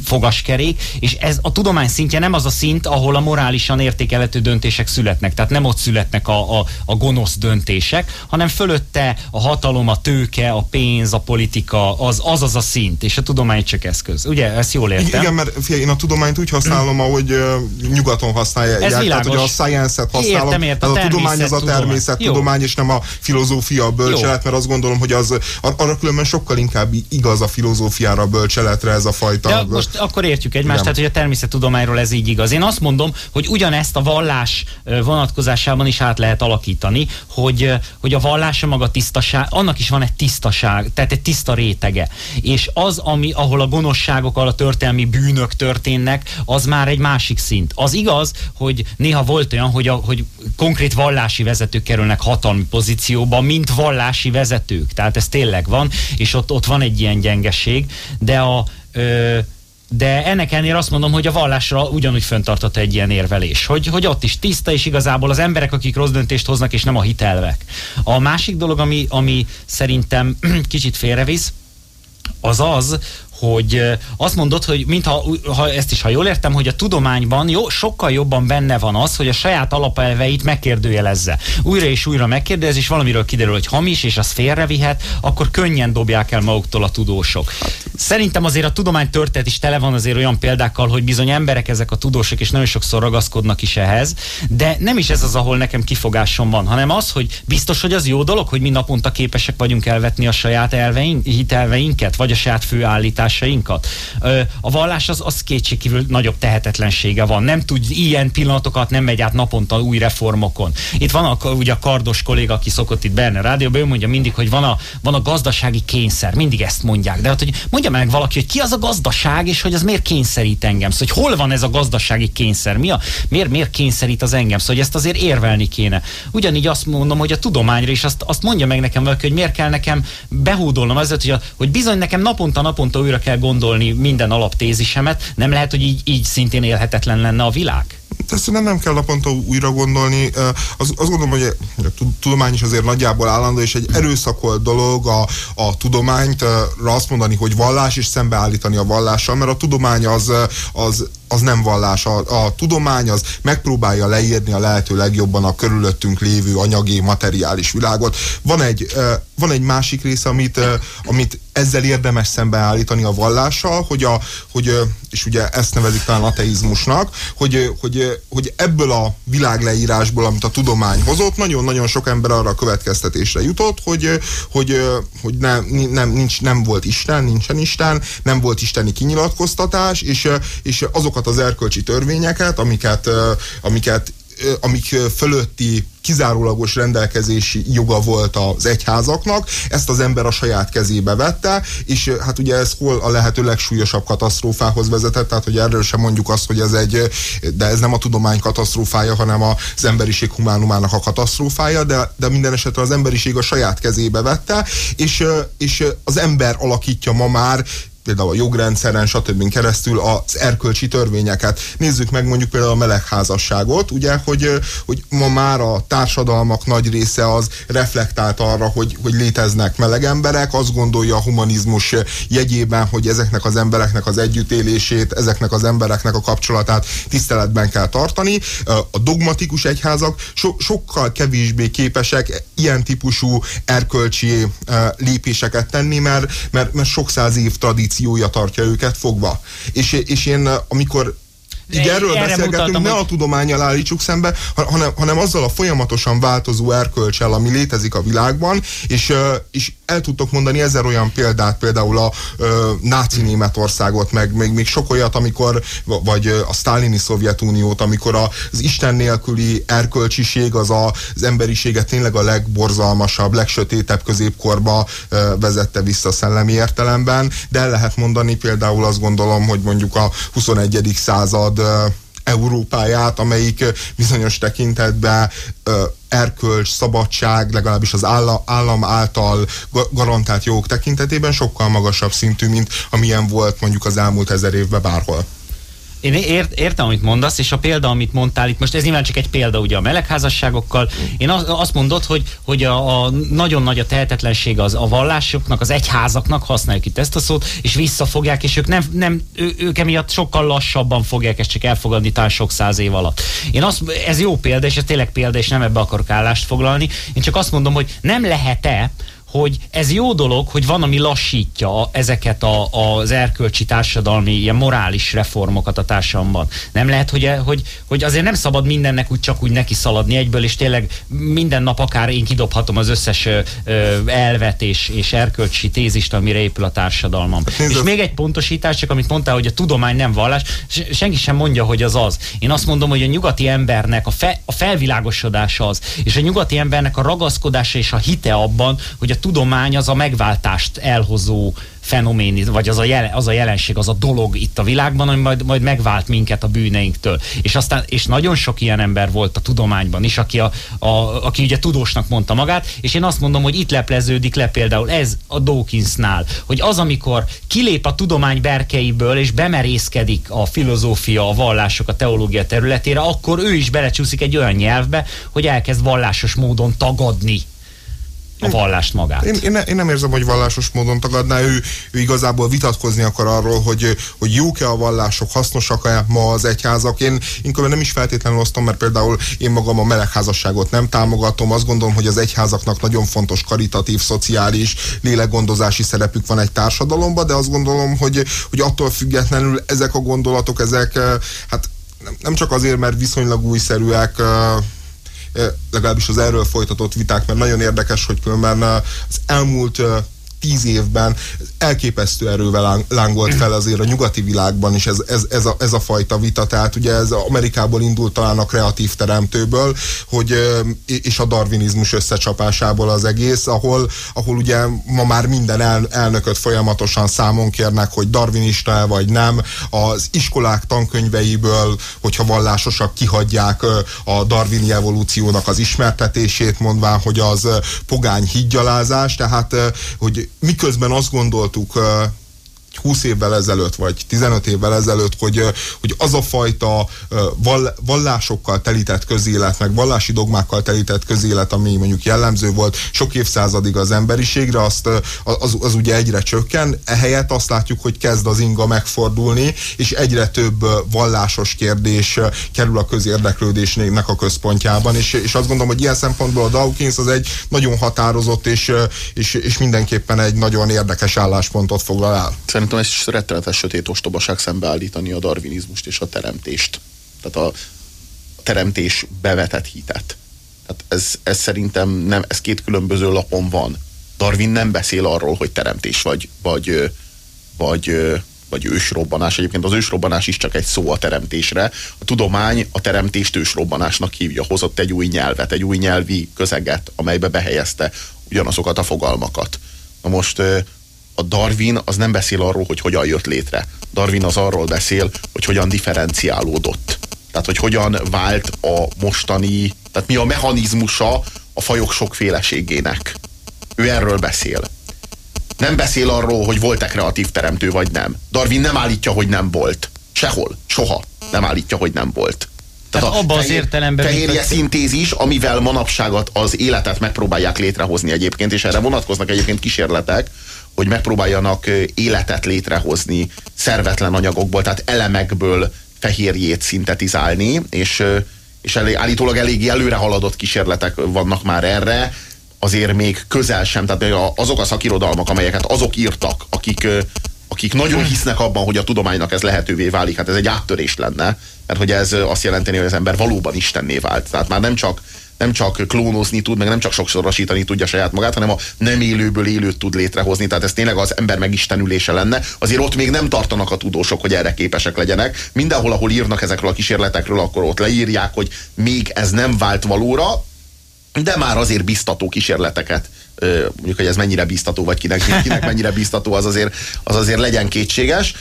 fogaskerék, és ez a tudomány szintje nem az a szint, ahol a morálisan értékelhető döntések születnek. Tehát nem ott születnek a, a, a gonosz döntések, hanem fölötte a hatalom, a tőke, a pénz, pénz, a politika, az az, az a szint, és a tudomány csak eszköz. Ugye, ezt jól értem? Igen, mert fia, én a tudományt úgy használom, ahogy uh, nyugaton használják. Ez világos. Tehát, hogy a science-et használom. Értem, értem, a, a tudomány az a természet tudomány, és nem a filozófia a bölcselet, Jó. mert azt gondolom, hogy az arra különben sokkal inkább igaz a filozófiára, a bölcseletre ez a fajta. De most akkor értjük egymást, Igen. tehát hogy a természettudományról ez így igaz. Én azt mondom, hogy ugyanezt a vallás vonatkozásában is át lehet alakítani, hogy, hogy a vallása maga tisztaság, annak is van egy tisztaság, tehát egy tiszta rétege. És az, ami, ahol a gonoszságokkal, a történelmi bűnök történnek, az már egy másik szint. Az igaz, hogy néha volt olyan, hogy, a, hogy konkrét vallási vezetők kerülnek hatalmi pozícióba, mint vallási vezetők. Tehát ez tényleg van, és ott, ott van egy ilyen gyengeség, de a ö, de ennek ellenére azt mondom, hogy a vallásra ugyanúgy föntartott egy ilyen érvelés, hogy, hogy ott is tiszta, és igazából az emberek, akik rossz döntést hoznak, és nem a hitelvek. A másik dolog, ami, ami szerintem kicsit félrevisz, az az, hogy azt mondod, hogy mintha ha ezt is, ha jól értem, hogy a tudományban jó, sokkal jobban benne van az, hogy a saját alapelveit megkérdőjelezze. Újra és újra megkérdez, és valamiről kiderül, hogy hamis, és az félrevihet, akkor könnyen dobják el maguktól a tudósok. Szerintem azért a tudomány történet is tele van azért olyan példákkal, hogy bizony emberek ezek a tudósok, és nagyon sokszor ragaszkodnak is ehhez, de nem is ez az, ahol nekem kifogásom van, hanem az, hogy biztos, hogy az jó dolog, hogy mi naponta képesek vagyunk elvetni a saját elveink, hitelveinket, vagy a saját főállítást vallásainkat. A vallás az, az kétségkívül nagyobb tehetetlensége van. Nem tud ilyen pillanatokat, nem megy át naponta új reformokon. Itt van a, ugye a kardos kolléga, aki szokott itt Berner Rádióban, ő mondja mindig, hogy van a, van a gazdasági kényszer. Mindig ezt mondják. De hát, hogy mondja meg valaki, hogy ki az a gazdaság, és hogy az miért kényszerít engem. Szóval, hogy hol van ez a gazdasági kényszer? Mi a, miért, miért kényszerít az engem? Szóval, hogy ezt azért érvelni kéne. Ugyanígy azt mondom, hogy a tudományra is azt, azt mondja meg nekem valaki, hogy miért kell nekem behúdolnom azért, hogy, a, hogy bizony nekem naponta, naponta újra kell gondolni minden alaptézisemet, nem lehet, hogy így, így szintén élhetetlen lenne a világ? Ezt nem, nem kell naponta újra gondolni. Az, azt gondolom, hogy a tudomány is azért nagyjából állandó, és egy erőszakolt dolog a, a tudományt azt mondani, hogy vallás, és szembeállítani a vallással, mert a tudomány az, az az nem vallás. A, a tudomány az megpróbálja leírni a lehető legjobban a körülöttünk lévő anyagi, materiális világot. Van egy, van egy másik része, amit, amit ezzel érdemes szembeállítani a vallással, hogy, a, hogy és ugye ezt nevezik talán ateizmusnak, hogy, hogy, hogy ebből a világleírásból, amit a tudomány hozott, nagyon-nagyon sok ember arra a következtetésre jutott, hogy, hogy, hogy nem, nem, nincs, nem volt Isten, nincsen Isten, nem volt isteni kinyilatkoztatás, és, és azokat az erkölcsi törvényeket, amiket, amiket amik fölötti kizárólagos rendelkezési joga volt az egyházaknak, ezt az ember a saját kezébe vette, és hát ugye ez hol a lehető legsúlyosabb katasztrófához vezetett, tehát hogy erről sem mondjuk azt, hogy ez egy, de ez nem a tudomány katasztrófája, hanem az emberiség humánumának a katasztrófája, de, de minden esetre az emberiség a saját kezébe vette, és, és az ember alakítja ma már például a jogrendszeren, stb. keresztül az erkölcsi törvényeket. Nézzük meg mondjuk például a melegházasságot, ugye, hogy, hogy ma már a társadalmak nagy része az reflektált arra, hogy, hogy léteznek meleg emberek, azt gondolja a humanizmus jegyében, hogy ezeknek az embereknek az együttélését, ezeknek az embereknek a kapcsolatát tiszteletben kell tartani. A dogmatikus egyházak so, sokkal kevésbé képesek ilyen típusú erkölcsi lépéseket tenni, mert, mert, mert sok száz év tradíció pozíciója tartja őket fogva. És, és én amikor így erről Erre beszélgetünk, ne a tudományjal állítsuk szembe, hanem, hanem azzal a folyamatosan változó erkölcsel, ami létezik a világban, és, és el tudtok mondani ezer olyan példát, például a ö, náci Németországot, meg még, még sok olyat, amikor, vagy a sztálini Szovjetuniót, amikor az Isten nélküli erkölcsiség az a, az emberiséget tényleg a legborzalmasabb, legsötétebb középkorba ö, vezette vissza szellemi értelemben, de el lehet mondani például azt gondolom, hogy mondjuk a 21. század ö, Európáját, amelyik bizonyos tekintetben erkölcs, szabadság, legalábbis az állam által garantált jogok tekintetében sokkal magasabb szintű, mint amilyen volt mondjuk az elmúlt ezer évben bárhol. Én ért, értem, amit mondasz, és a példa, amit mondtál itt, most ez nyilván csak egy példa ugye a melegházasságokkal. Én az, azt mondod, hogy, hogy a, a nagyon nagy a tehetetlenség az a vallásoknak, az egyházaknak, használjuk itt ezt a szót, és visszafogják, és ők nem, nem ő, ők emiatt sokkal lassabban fogják ezt csak elfogadni talán sok száz év alatt. Én azt, ez jó példa, és ez tényleg példa, és nem ebbe akarok állást foglalni. Én csak azt mondom, hogy nem lehet-e, hogy ez jó dolog, hogy van, ami lassítja ezeket a, az erkölcsi társadalmi, ilyen morális reformokat a társadalomban. Nem lehet, hogy, hogy, hogy azért nem szabad mindennek úgy csak úgy neki szaladni egyből, és tényleg minden nap akár én kidobhatom az összes ö, elvet és, és erkölcsi tézist, amire épül a társadalmam. Hát és még egy pontosítás, csak amit mondtál, hogy a tudomány nem vallás, senki sem mondja, hogy az az. Én azt mondom, hogy a nyugati embernek a, fe, a felvilágosodása az, és a nyugati embernek a ragaszkodása és a hite abban, hogy a tudomány az a megváltást elhozó fenomén, vagy az a, jelen, az a jelenség, az a dolog itt a világban, ami majd, majd megvált minket a bűneinktől. És aztán, és nagyon sok ilyen ember volt a tudományban is, aki, a, a, aki ugye tudósnak mondta magát, és én azt mondom, hogy itt lepleződik le például ez a Dawkinsnál, hogy az, amikor kilép a tudomány berkeiből, és bemerészkedik a filozófia, a vallások, a teológia területére, akkor ő is belecsúszik egy olyan nyelvbe, hogy elkezd vallásos módon tagadni a vallást magát. Én, én, én nem érzem, hogy vallásos módon tagadná, ő, ő igazából vitatkozni akar arról, hogy, hogy jók-e a vallások, hasznosak-e ma az egyházak. Én inkább nem is feltétlenül osztom, mert például én magam a melegházasságot nem támogatom. Azt gondolom, hogy az egyházaknak nagyon fontos karitatív, szociális, lélekgondozási szerepük van egy társadalomban, de azt gondolom, hogy, hogy attól függetlenül ezek a gondolatok, ezek eh, hát nem, nem csak azért, mert viszonylag újszerűek, eh, legalábbis az erről folytatott viták, mert nagyon érdekes, hogy különben az elmúlt tíz évben elképesztő erővel lángolt fel azért a nyugati világban is ez, ez, ez, a, ez a fajta vita, tehát ugye ez Amerikából indult talán a kreatív teremtőből, hogy, és a darwinizmus összecsapásából az egész, ahol, ahol ugye ma már minden el, elnököt folyamatosan számon kérnek, hogy darwinista vagy nem, az iskolák tankönyveiből, hogyha vallásosak kihagyják a darwini evolúciónak az ismertetését, mondván, hogy az pogány hídgyalázás, tehát hogy miközben azt gondoltuk 20 évvel ezelőtt, vagy 15 évvel ezelőtt, hogy, hogy az a fajta vallásokkal telített közélet, meg vallási dogmákkal telített közélet, ami mondjuk jellemző volt sok évszázadig az emberiségre, azt, az, az ugye egyre csökken, ehelyett azt látjuk, hogy kezd az inga megfordulni, és egyre több vallásos kérdés kerül a közérdeklődésnek a központjában, és, és azt gondolom, hogy ilyen szempontból a Dawkins az egy nagyon határozott, és, és, és mindenképpen egy nagyon érdekes álláspontot foglal el. Szerintem szerintem ez rettenetes sötét ostobaság szembeállítani a darwinizmust és a teremtést. Tehát a teremtés bevetett hitet. Tehát ez, ez szerintem nem, ez két különböző lapon van. Darwin nem beszél arról, hogy teremtés vagy, vagy, vagy, vagy ősrobbanás. Egyébként az ősrobbanás is csak egy szó a teremtésre. A tudomány a teremtést ősrobbanásnak hívja. Hozott egy új nyelvet, egy új nyelvi közeget, amelybe behelyezte ugyanazokat a fogalmakat. Na most a Darwin az nem beszél arról, hogy hogyan jött létre. Darwin az arról beszél, hogy hogyan differenciálódott. Tehát, hogy hogyan vált a mostani, tehát mi a mechanizmusa a fajok sokféleségének. Ő erről beszél. Nem beszél arról, hogy volt-e kreatív teremtő, vagy nem. Darwin nem állítja, hogy nem volt. Sehol. Soha. Nem állítja, hogy nem volt. Tehát, Tehát abban az értelemben... Fehérje szintézis, amivel manapságot az életet megpróbálják létrehozni egyébként, és erre vonatkoznak egyébként kísérletek, hogy megpróbáljanak életet létrehozni szervetlen anyagokból, tehát elemekből fehérjét szintetizálni, és, és elég, állítólag eléggé előre haladott kísérletek vannak már erre, azért még közel sem, tehát azok a szakirodalmak, amelyeket azok írtak, akik, akik nagyon hisznek abban, hogy a tudománynak ez lehetővé válik, hát ez egy áttörés lenne, mert hogy ez azt jelenteni, hogy az ember valóban istenné vált. Tehát már nem csak nem csak klónozni tud, meg nem csak sokszorosítani tudja saját magát, hanem a nem élőből élőt tud létrehozni. Tehát ez tényleg az ember megistenülése lenne. Azért ott még nem tartanak a tudósok, hogy erre képesek legyenek. Mindenhol, ahol írnak ezekről a kísérletekről, akkor ott leírják, hogy még ez nem vált valóra, de már azért biztató kísérleteket mondjuk, hogy ez mennyire biztató, vagy kinek, kinek mennyire biztató, az azért, az azért legyen kétséges,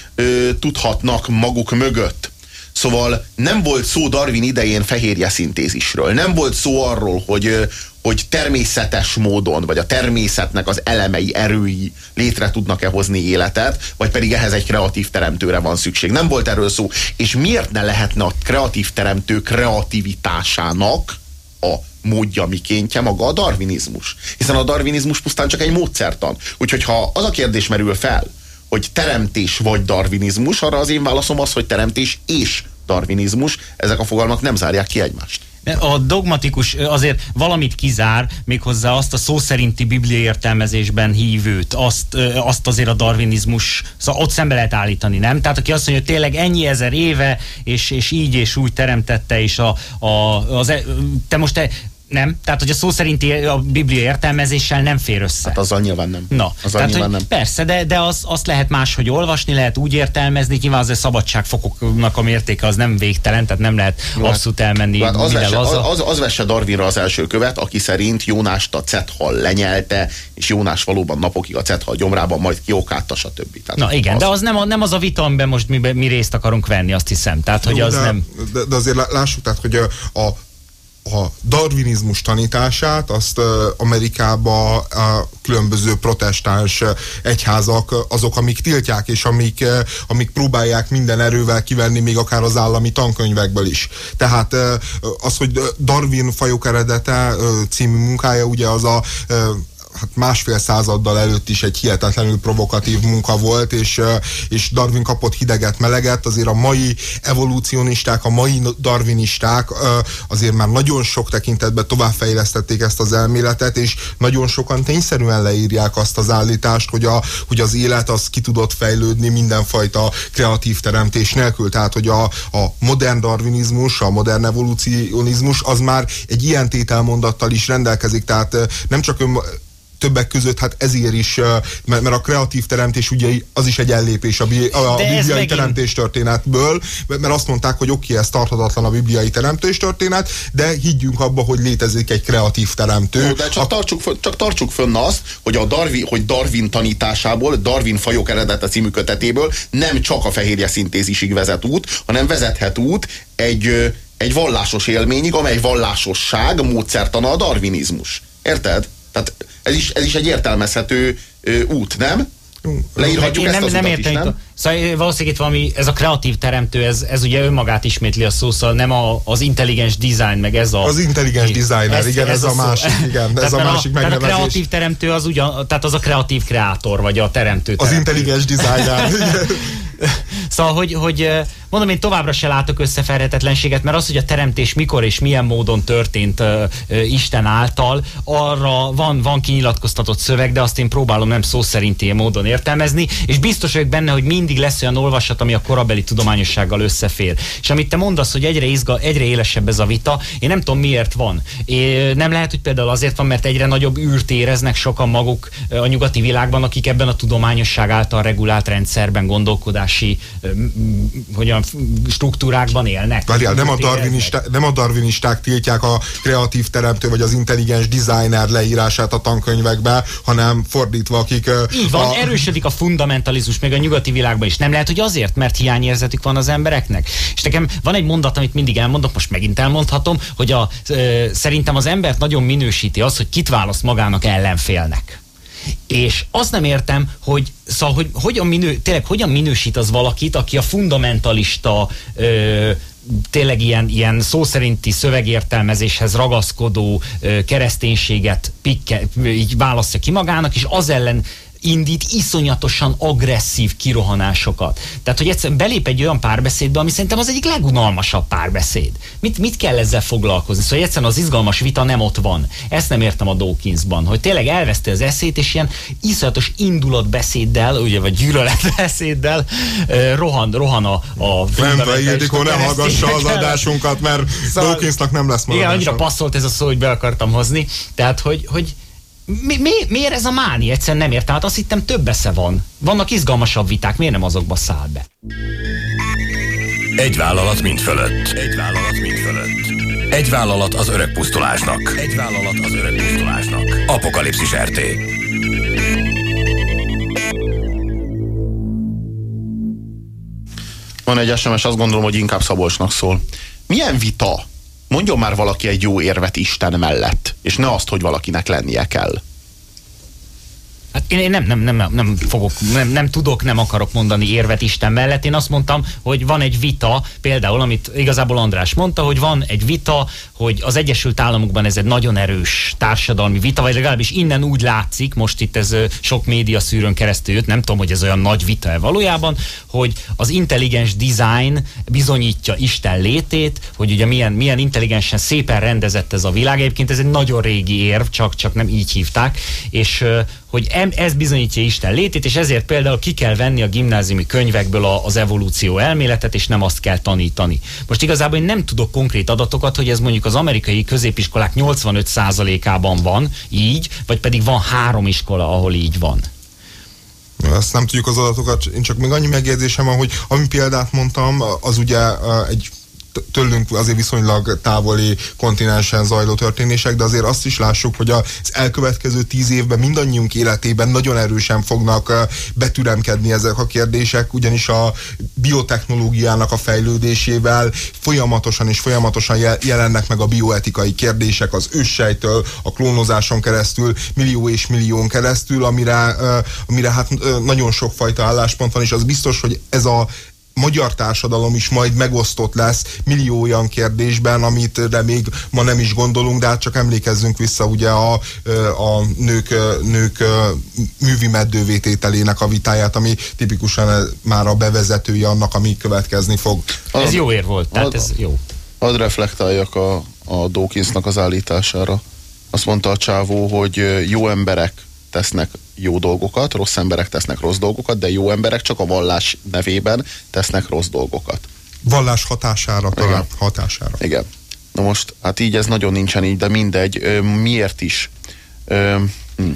tudhatnak maguk mögött. Szóval nem volt szó Darwin idején fehérje szintézisről. Nem volt szó arról, hogy, hogy természetes módon, vagy a természetnek az elemei, erői létre tudnak-e hozni életet, vagy pedig ehhez egy kreatív teremtőre van szükség. Nem volt erről szó. És miért ne lehetne a kreatív teremtő kreativitásának a módja, mikéntje maga a darwinizmus. Hiszen a darwinizmus pusztán csak egy módszertan. Úgyhogy ha az a kérdés merül fel, hogy teremtés vagy darwinizmus, arra az én válaszom az, hogy teremtés és darwinizmus, ezek a fogalmak nem zárják ki egymást. A dogmatikus azért valamit kizár, méghozzá azt a szó szerinti biblia értelmezésben hívőt, azt, azt azért a darwinizmus, szóval ott szembe lehet állítani, nem? Tehát aki azt mondja, hogy tényleg ennyi ezer éve, és, és így és úgy teremtette, és a, a, az, e- te most te nem, tehát hogy a szó szerinti a Biblia értelmezéssel nem fér össze. Hát azzal nyilván nem. Na, azzal tehát, nyilván nem. Persze, de, de az, azt lehet máshogy olvasni, lehet úgy értelmezni, nyilván az a szabadságfokoknak a mértéke az nem végtelen, tehát nem lehet Jó, hát- abszolút elmenni hát az, vesse, az, az, az vesse Darwinra az első követ, aki szerint Jónást a cethal lenyelte, és Jónás valóban napokig a cethal gyomrában majd kiokátta, stb. Tehát Na igen, az... de az nem, a, nem az a vita, amiben most mi, mi részt akarunk venni, azt hiszem. Tehát, hogy Jó, az de, nem... De, de azért lássuk, tehát, hogy a, a a darwinizmus tanítását azt Amerikába a különböző protestáns egyházak azok, amik tiltják, és amik, amik próbálják minden erővel kivenni, még akár az állami tankönyvekből is. Tehát az, hogy Darwin fajok eredete című munkája, ugye az a hát másfél századdal előtt is egy hihetetlenül provokatív munka volt, és, és Darwin kapott hideget, meleget, azért a mai evolucionisták, a mai darwinisták azért már nagyon sok tekintetben továbbfejlesztették ezt az elméletet, és nagyon sokan tényszerűen leírják azt az állítást, hogy, a, hogy az élet az ki tudott fejlődni mindenfajta kreatív teremtés nélkül. Tehát, hogy a, a modern darwinizmus, a modern evolucionizmus az már egy ilyen tételmondattal is rendelkezik, tehát nem csak ön, többek között hát ezért is, mert, mert a kreatív teremtés ugye az is egy ellépés a, a, a bibliai megint... teremtés történetből, mert azt mondták, hogy oké, okay, ez tarthatatlan a bibliai teremtés történet, de higgyünk abba, hogy létezik egy kreatív teremtő. Jó, de csak, a... tartsuk, fönn, csak tartsuk fönn azt, hogy a Darwin, hogy Darwin tanításából, Darwin fajok eredete című kötetéből nem csak a fehérje szintézisig vezet út, hanem vezethet út egy, egy vallásos élményig, amely vallásosság módszertana a darwinizmus. Érted? Tehát ez is, ez is egy értelmezhető ö, út, nem? Leírhatjuk én ezt nem, az nem értem, is, nem? Szóval valószínűleg itt valami, ez a kreatív teremtő, ez, ez ugye önmagát ismétli a szó, szóval nem a, az intelligens design, meg ez a... Az intelligens designer, ez, igen, ez, ez a, a másik, igen, ez a másik a, Tehát a kreatív teremtő az ugyan, tehát az a kreatív kreátor, vagy a teremtő Az intelligens designer. szóval, hogy, hogy mondom, én továbbra se látok összeferhetetlenséget, mert az, hogy a teremtés mikor és milyen módon történt uh, Isten által, arra van, van kinyilatkoztatott szöveg, de azt én próbálom nem szó szerint ilyen módon értelmezni, és biztos vagyok benne, hogy mindig lesz olyan olvasat, ami a korabeli tudományossággal összefér. És amit te mondasz, hogy egyre, izga, egyre élesebb ez a vita, én nem tudom miért van. É, nem lehet, hogy például azért van, mert egyre nagyobb űrt éreznek sokan maguk a nyugati világban, akik ebben a tudományosság által regulált rendszerben, gondolkodási hogyan, struktúrákban élnek. Várjál, nem a, darwinisták, nem a darwinisták tiltják a kreatív teremtő vagy az intelligens designer leírását a tankönyvekbe, hanem fordítva, akik... Így van, a... erősödik a fundamentalizmus még a nyugati világban is. Nem lehet, hogy azért, mert hiányérzetük van az embereknek. És nekem van egy mondat, amit mindig elmondok, most megint elmondhatom, hogy a, ö, szerintem az embert nagyon minősíti az, hogy kit választ magának ellenfélnek. És azt nem értem, hogy, szóval, hogy hogyan, minő, tényleg hogyan minősít az valakit, aki a fundamentalista ö, tényleg ilyen, ilyen szó szerinti szövegértelmezéshez ragaszkodó ö, kereszténységet pikke, így választja ki magának, és az ellen indít iszonyatosan agresszív kirohanásokat. Tehát, hogy egyszerűen belép egy olyan párbeszédbe, ami szerintem az egyik legunalmasabb párbeszéd. Mit, mit kell ezzel foglalkozni? Szóval egyszerűen az izgalmas vita nem ott van. Ezt nem értem a Dawkinsban, hogy tényleg elveszte az eszét, és ilyen iszonyatos indulatbeszéddel, ugye, vagy gyűlöletbeszéddel rohan, rohan a, a Nem, Ildikó, ne hallgassa az adásunkat, mert szóval, Dawkinsnak nem lesz Igen, annyira passzolt ez a szó, hogy be akartam hozni. Tehát, hogy, hogy mi, mi, miért ez a máni? Egyszerűen nem értem. Hát azt hittem több esze van. Vannak izgalmasabb viták, miért nem azokba száll be? Egy vállalat mind fölött. Egy vállalat mind fölött. Egy vállalat az öreg pusztulásnak. Egy vállalat az öreg pusztulásnak. Apokalipszis RT. Van egy SMS, azt gondolom, hogy inkább Szabolcsnak szól. Milyen vita Mondjon már valaki egy jó érvet Isten mellett, és ne azt, hogy valakinek lennie kell. Hát én, nem, nem, nem, nem fogok, nem, nem tudok, nem akarok mondani érvet Isten mellett. Én azt mondtam, hogy van egy vita, például, amit igazából András mondta, hogy van egy vita, hogy az Egyesült Államokban ez egy nagyon erős társadalmi vita, vagy legalábbis innen úgy látszik, most itt ez sok média szűrőn keresztül jött, nem tudom, hogy ez olyan nagy vita -e valójában, hogy az intelligens design bizonyítja Isten létét, hogy ugye milyen, milyen intelligensen szépen rendezett ez a világ. Egyébként ez egy nagyon régi érv, csak, csak nem így hívták, és hogy ez bizonyítja Isten létét, és ezért például ki kell venni a gimnáziumi könyvekből az evolúció elméletet, és nem azt kell tanítani. Most igazából én nem tudok konkrét adatokat, hogy ez mondjuk az amerikai középiskolák 85%-ában van így, vagy pedig van három iskola, ahol így van. Ezt nem tudjuk az adatokat, én csak még annyi megjegyzésem van, hogy ami példát mondtam, az ugye egy tőlünk azért viszonylag távoli kontinensen zajló történések, de azért azt is lássuk, hogy az elkövetkező tíz évben mindannyiunk életében nagyon erősen fognak betüremkedni ezek a kérdések, ugyanis a biotechnológiának a fejlődésével folyamatosan és folyamatosan jelennek meg a bioetikai kérdések az őssejtől, a klónozáson keresztül, millió és millión keresztül, amire, amire hát nagyon sokfajta álláspont van, és az biztos, hogy ez a, magyar társadalom is majd megosztott lesz millió olyan kérdésben, amit de még ma nem is gondolunk, de hát csak emlékezzünk vissza ugye a, a nők, nők művi meddővétételének a vitáját, ami tipikusan már a bevezetője annak, ami következni fog. Ez jó ér volt, tehát ad, ez jó. Hadd reflektáljak a, a Dawkinsnak az állítására. Azt mondta a csávó, hogy jó emberek tesznek jó dolgokat, rossz emberek tesznek rossz dolgokat, de jó emberek csak a vallás nevében tesznek rossz dolgokat. Vallás hatására, talán Igen. hatására. Igen. Na most, hát így ez nagyon nincsen így, de mindegy. Ö, miért is? Ö, hm.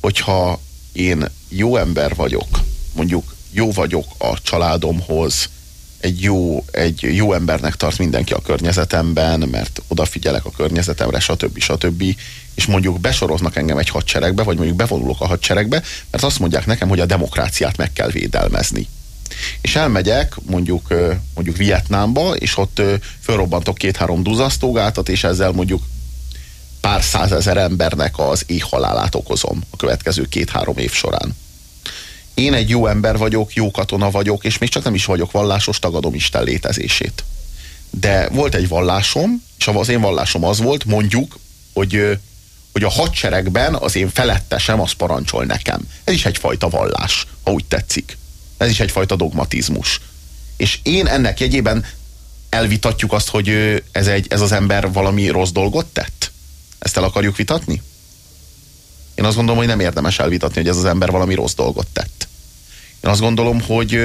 Hogyha én jó ember vagyok, mondjuk jó vagyok a családomhoz, egy jó, egy jó embernek tart mindenki a környezetemben, mert odafigyelek a környezetemre, stb. stb. És mondjuk besoroznak engem egy hadseregbe, vagy mondjuk bevonulok a hadseregbe, mert azt mondják nekem, hogy a demokráciát meg kell védelmezni. És elmegyek mondjuk, mondjuk Vietnámba, és ott fölrobbantok két-három duzasztógátat, és ezzel mondjuk pár százezer embernek az éhhalálát okozom a következő két-három év során én egy jó ember vagyok, jó katona vagyok, és még csak nem is vagyok vallásos, tagadom Isten létezését. De volt egy vallásom, és az én vallásom az volt, mondjuk, hogy, hogy a hadseregben az én felettesem az parancsol nekem. Ez is egyfajta vallás, ha úgy tetszik. Ez is egyfajta dogmatizmus. És én ennek jegyében elvitatjuk azt, hogy ez, egy, ez az ember valami rossz dolgot tett? Ezt el akarjuk vitatni? Én azt gondolom, hogy nem érdemes elvitatni, hogy ez az ember valami rossz dolgot tett. Én azt gondolom, hogy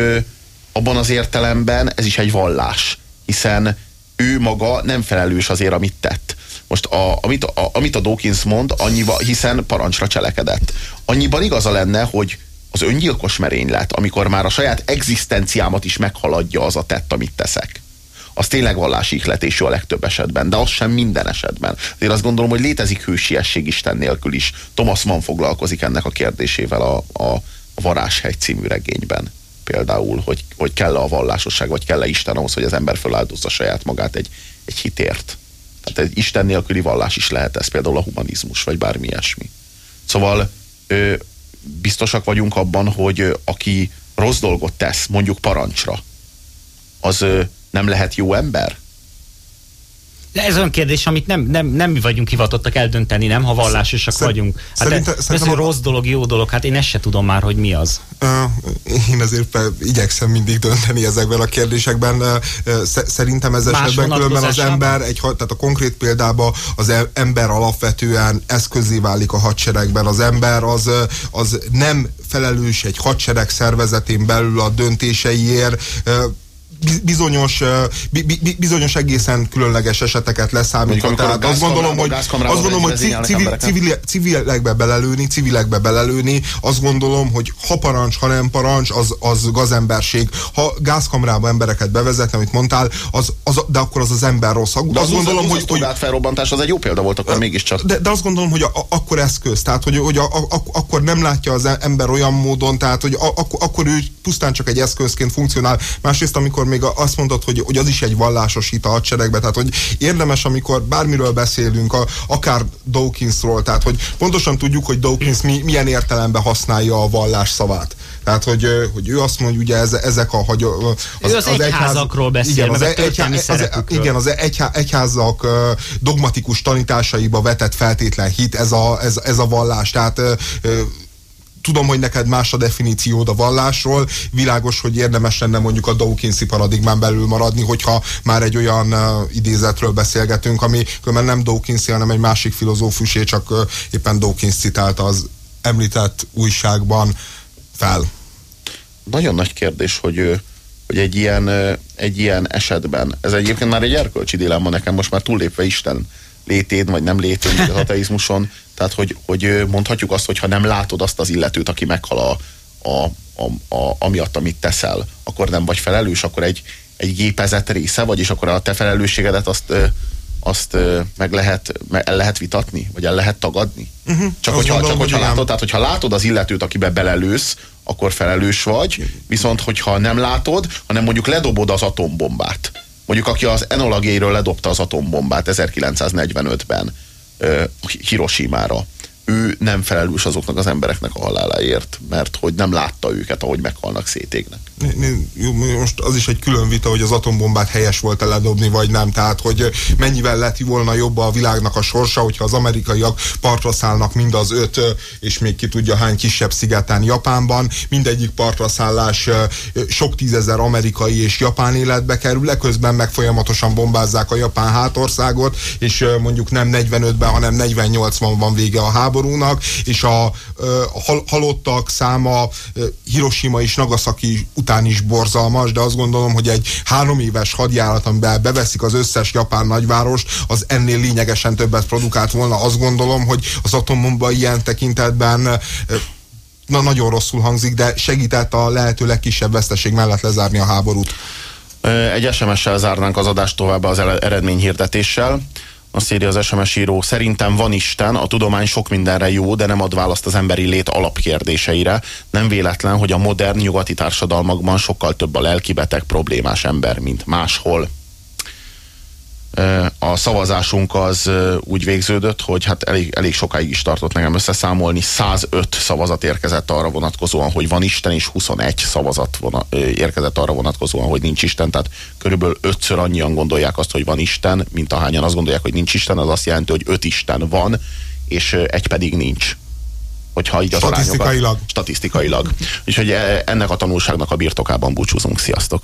abban az értelemben ez is egy vallás, hiszen ő maga nem felelős azért, amit tett. Most a, amit, a, amit a Dawkins mond, annyiba, hiszen parancsra cselekedett. Annyiban igaza lenne, hogy az öngyilkos merénylet, amikor már a saját egzisztenciámat is meghaladja az a tett, amit teszek az tényleg vallási ihletésű a legtöbb esetben, de az sem minden esetben. Én azt gondolom, hogy létezik hősiesség Isten nélkül is. Thomas Mann foglalkozik ennek a kérdésével a, a, Varáshegy című regényben például, hogy, hogy kell-e a vallásosság, vagy kell-e Isten ahhoz, hogy az ember feláldozza saját magát egy, egy hitért. Tehát egy Isten nélküli vallás is lehet ez, például a humanizmus, vagy bármi ilyesmi. Szóval ö, biztosak vagyunk abban, hogy ö, aki rossz dolgot tesz, mondjuk parancsra, az ö, nem lehet jó ember? De ez olyan kérdés, amit nem, nem, nem mi vagyunk hivatottak eldönteni, nem? Ha vallásosak Szer, vagyunk. Hát szerinte, ez, ez a... rossz dolog, jó dolog, hát én ezt se tudom már, hogy mi az. Uh, én azért igyekszem mindig dönteni ezekben a kérdésekben. Uh, szerintem ez esetben különben az ember, egy, tehát a konkrét példában az e- ember alapvetően eszközé válik a hadseregben. Az ember az, az nem felelős egy hadsereg szervezetén belül a döntéseiért, bizonyos, bizonyos egészen különleges eseteket leszámítva. Tehát azt gondolom, hogy, azt gondolom, hogy civil, civil, civilekbe belelőni, civilekbe belelőni, azt gondolom, hogy ha parancs, ha nem parancs, az, az gazemberség. Ha gázkamrába embereket bevezetni, amit mondtál, az, az, de akkor az az ember rossz. De azt az gondolom, hogy, hogy felrobbantás az egy jó példa volt, akkor mégiscsak. De, de azt gondolom, hogy a, a, akkor eszköz, tehát hogy, hogy a, a, akkor nem látja az ember olyan módon, tehát hogy a, a, akkor ő pusztán csak egy eszközként funkcionál. Másrészt, amikor még azt mondod, hogy, hogy az is egy vallásos hit a hadseregbe, tehát hogy érdemes, amikor bármiről beszélünk, a, akár Dawkinsról, tehát hogy pontosan tudjuk, hogy Dawkins mi, milyen értelemben használja a vallás szavát. Tehát, hogy, hogy ő azt mondja, ugye ezek a hagy, az, ő az, az egyházakról beszél, igen, az, egyház, az, igen, az egyhá, egyházak dogmatikus tanításaiba vetett feltétlen hit, ez a, ez, ez a vallás. Tehát tudom, hogy neked más a definíciód a vallásról, világos, hogy érdemes lenne mondjuk a Dawkinsi paradigmán belül maradni, hogyha már egy olyan uh, idézetről beszélgetünk, ami különben nem Dawkinsi, hanem egy másik filozófusé, csak uh, éppen Dawkins citálta az említett újságban fel. Nagyon nagy kérdés, hogy hogy egy ilyen, egy ilyen esetben, ez egyébként már egy erkölcsi dilemma nekem, most már túllépve Isten létén, vagy nem létén, az ateizmuson, tehát, hogy, hogy mondhatjuk azt, hogy ha nem látod azt az illetőt, aki meghal a, a, a, a, amiatt, amit teszel, akkor nem vagy felelős, akkor egy, egy gépezet része vagy, és akkor a te felelősségedet azt, azt meg lehet, el lehet vitatni, vagy el lehet tagadni. Uh-huh. Csak, hogyha, mondom, csak hogyha látod, tehát hogyha látod az illetőt, akibe belelősz, akkor felelős vagy, viszont hogyha nem látod, hanem mondjuk ledobod az atombombát. Mondjuk aki az Enola Gayről ledobta az atombombát 1945-ben, Hiroshima-ra. Ő nem felelős azoknak az embereknek a haláláért, mert hogy nem látta őket, ahogy meghalnak szétégnek. Most az is egy külön vita, hogy az atombombát helyes volt -e ledobni, vagy nem. Tehát, hogy mennyivel lett volna jobb a világnak a sorsa, hogyha az amerikaiak partra szállnak mind az öt, és még ki tudja hány kisebb szigeten Japánban. Mindegyik partra szállás sok tízezer amerikai és japán életbe kerül, leközben meg folyamatosan bombázzák a japán hátországot, és mondjuk nem 45-ben, hanem 48-ban van vége a háborúnak, és a, a halottak száma Hiroshima és Nagasaki után is borzalmas, de azt gondolom, hogy egy három éves hadjárat, amiben beveszik az összes japán nagyvárost, az ennél lényegesen többet produkált volna. Azt gondolom, hogy az atombomba ilyen tekintetben na, nagyon rosszul hangzik, de segített a lehető legkisebb veszteség mellett lezárni a háborút. Egy SMS-sel zárnánk az adást tovább az eredményhirdetéssel. Azt írja az SMS író, szerintem van Isten, a tudomány sok mindenre jó, de nem ad választ az emberi lét alapkérdéseire. Nem véletlen, hogy a modern nyugati társadalmakban sokkal több a lelkibeteg problémás ember, mint máshol a szavazásunk az úgy végződött, hogy hát elég, elég sokáig is tartott nekem összeszámolni. 105 szavazat érkezett arra vonatkozóan, hogy van Isten, és 21 szavazat vonat, érkezett arra vonatkozóan, hogy nincs Isten. Tehát körülbelül ötször annyian gondolják azt, hogy van Isten, mint ahányan azt gondolják, hogy nincs Isten. Az azt jelenti, hogy öt Isten van, és egy pedig nincs hogyha így az statisztikailag. Arányokat, statisztikailag. Úgyhogy e, ennek a tanulságnak a birtokában búcsúzunk. Sziasztok!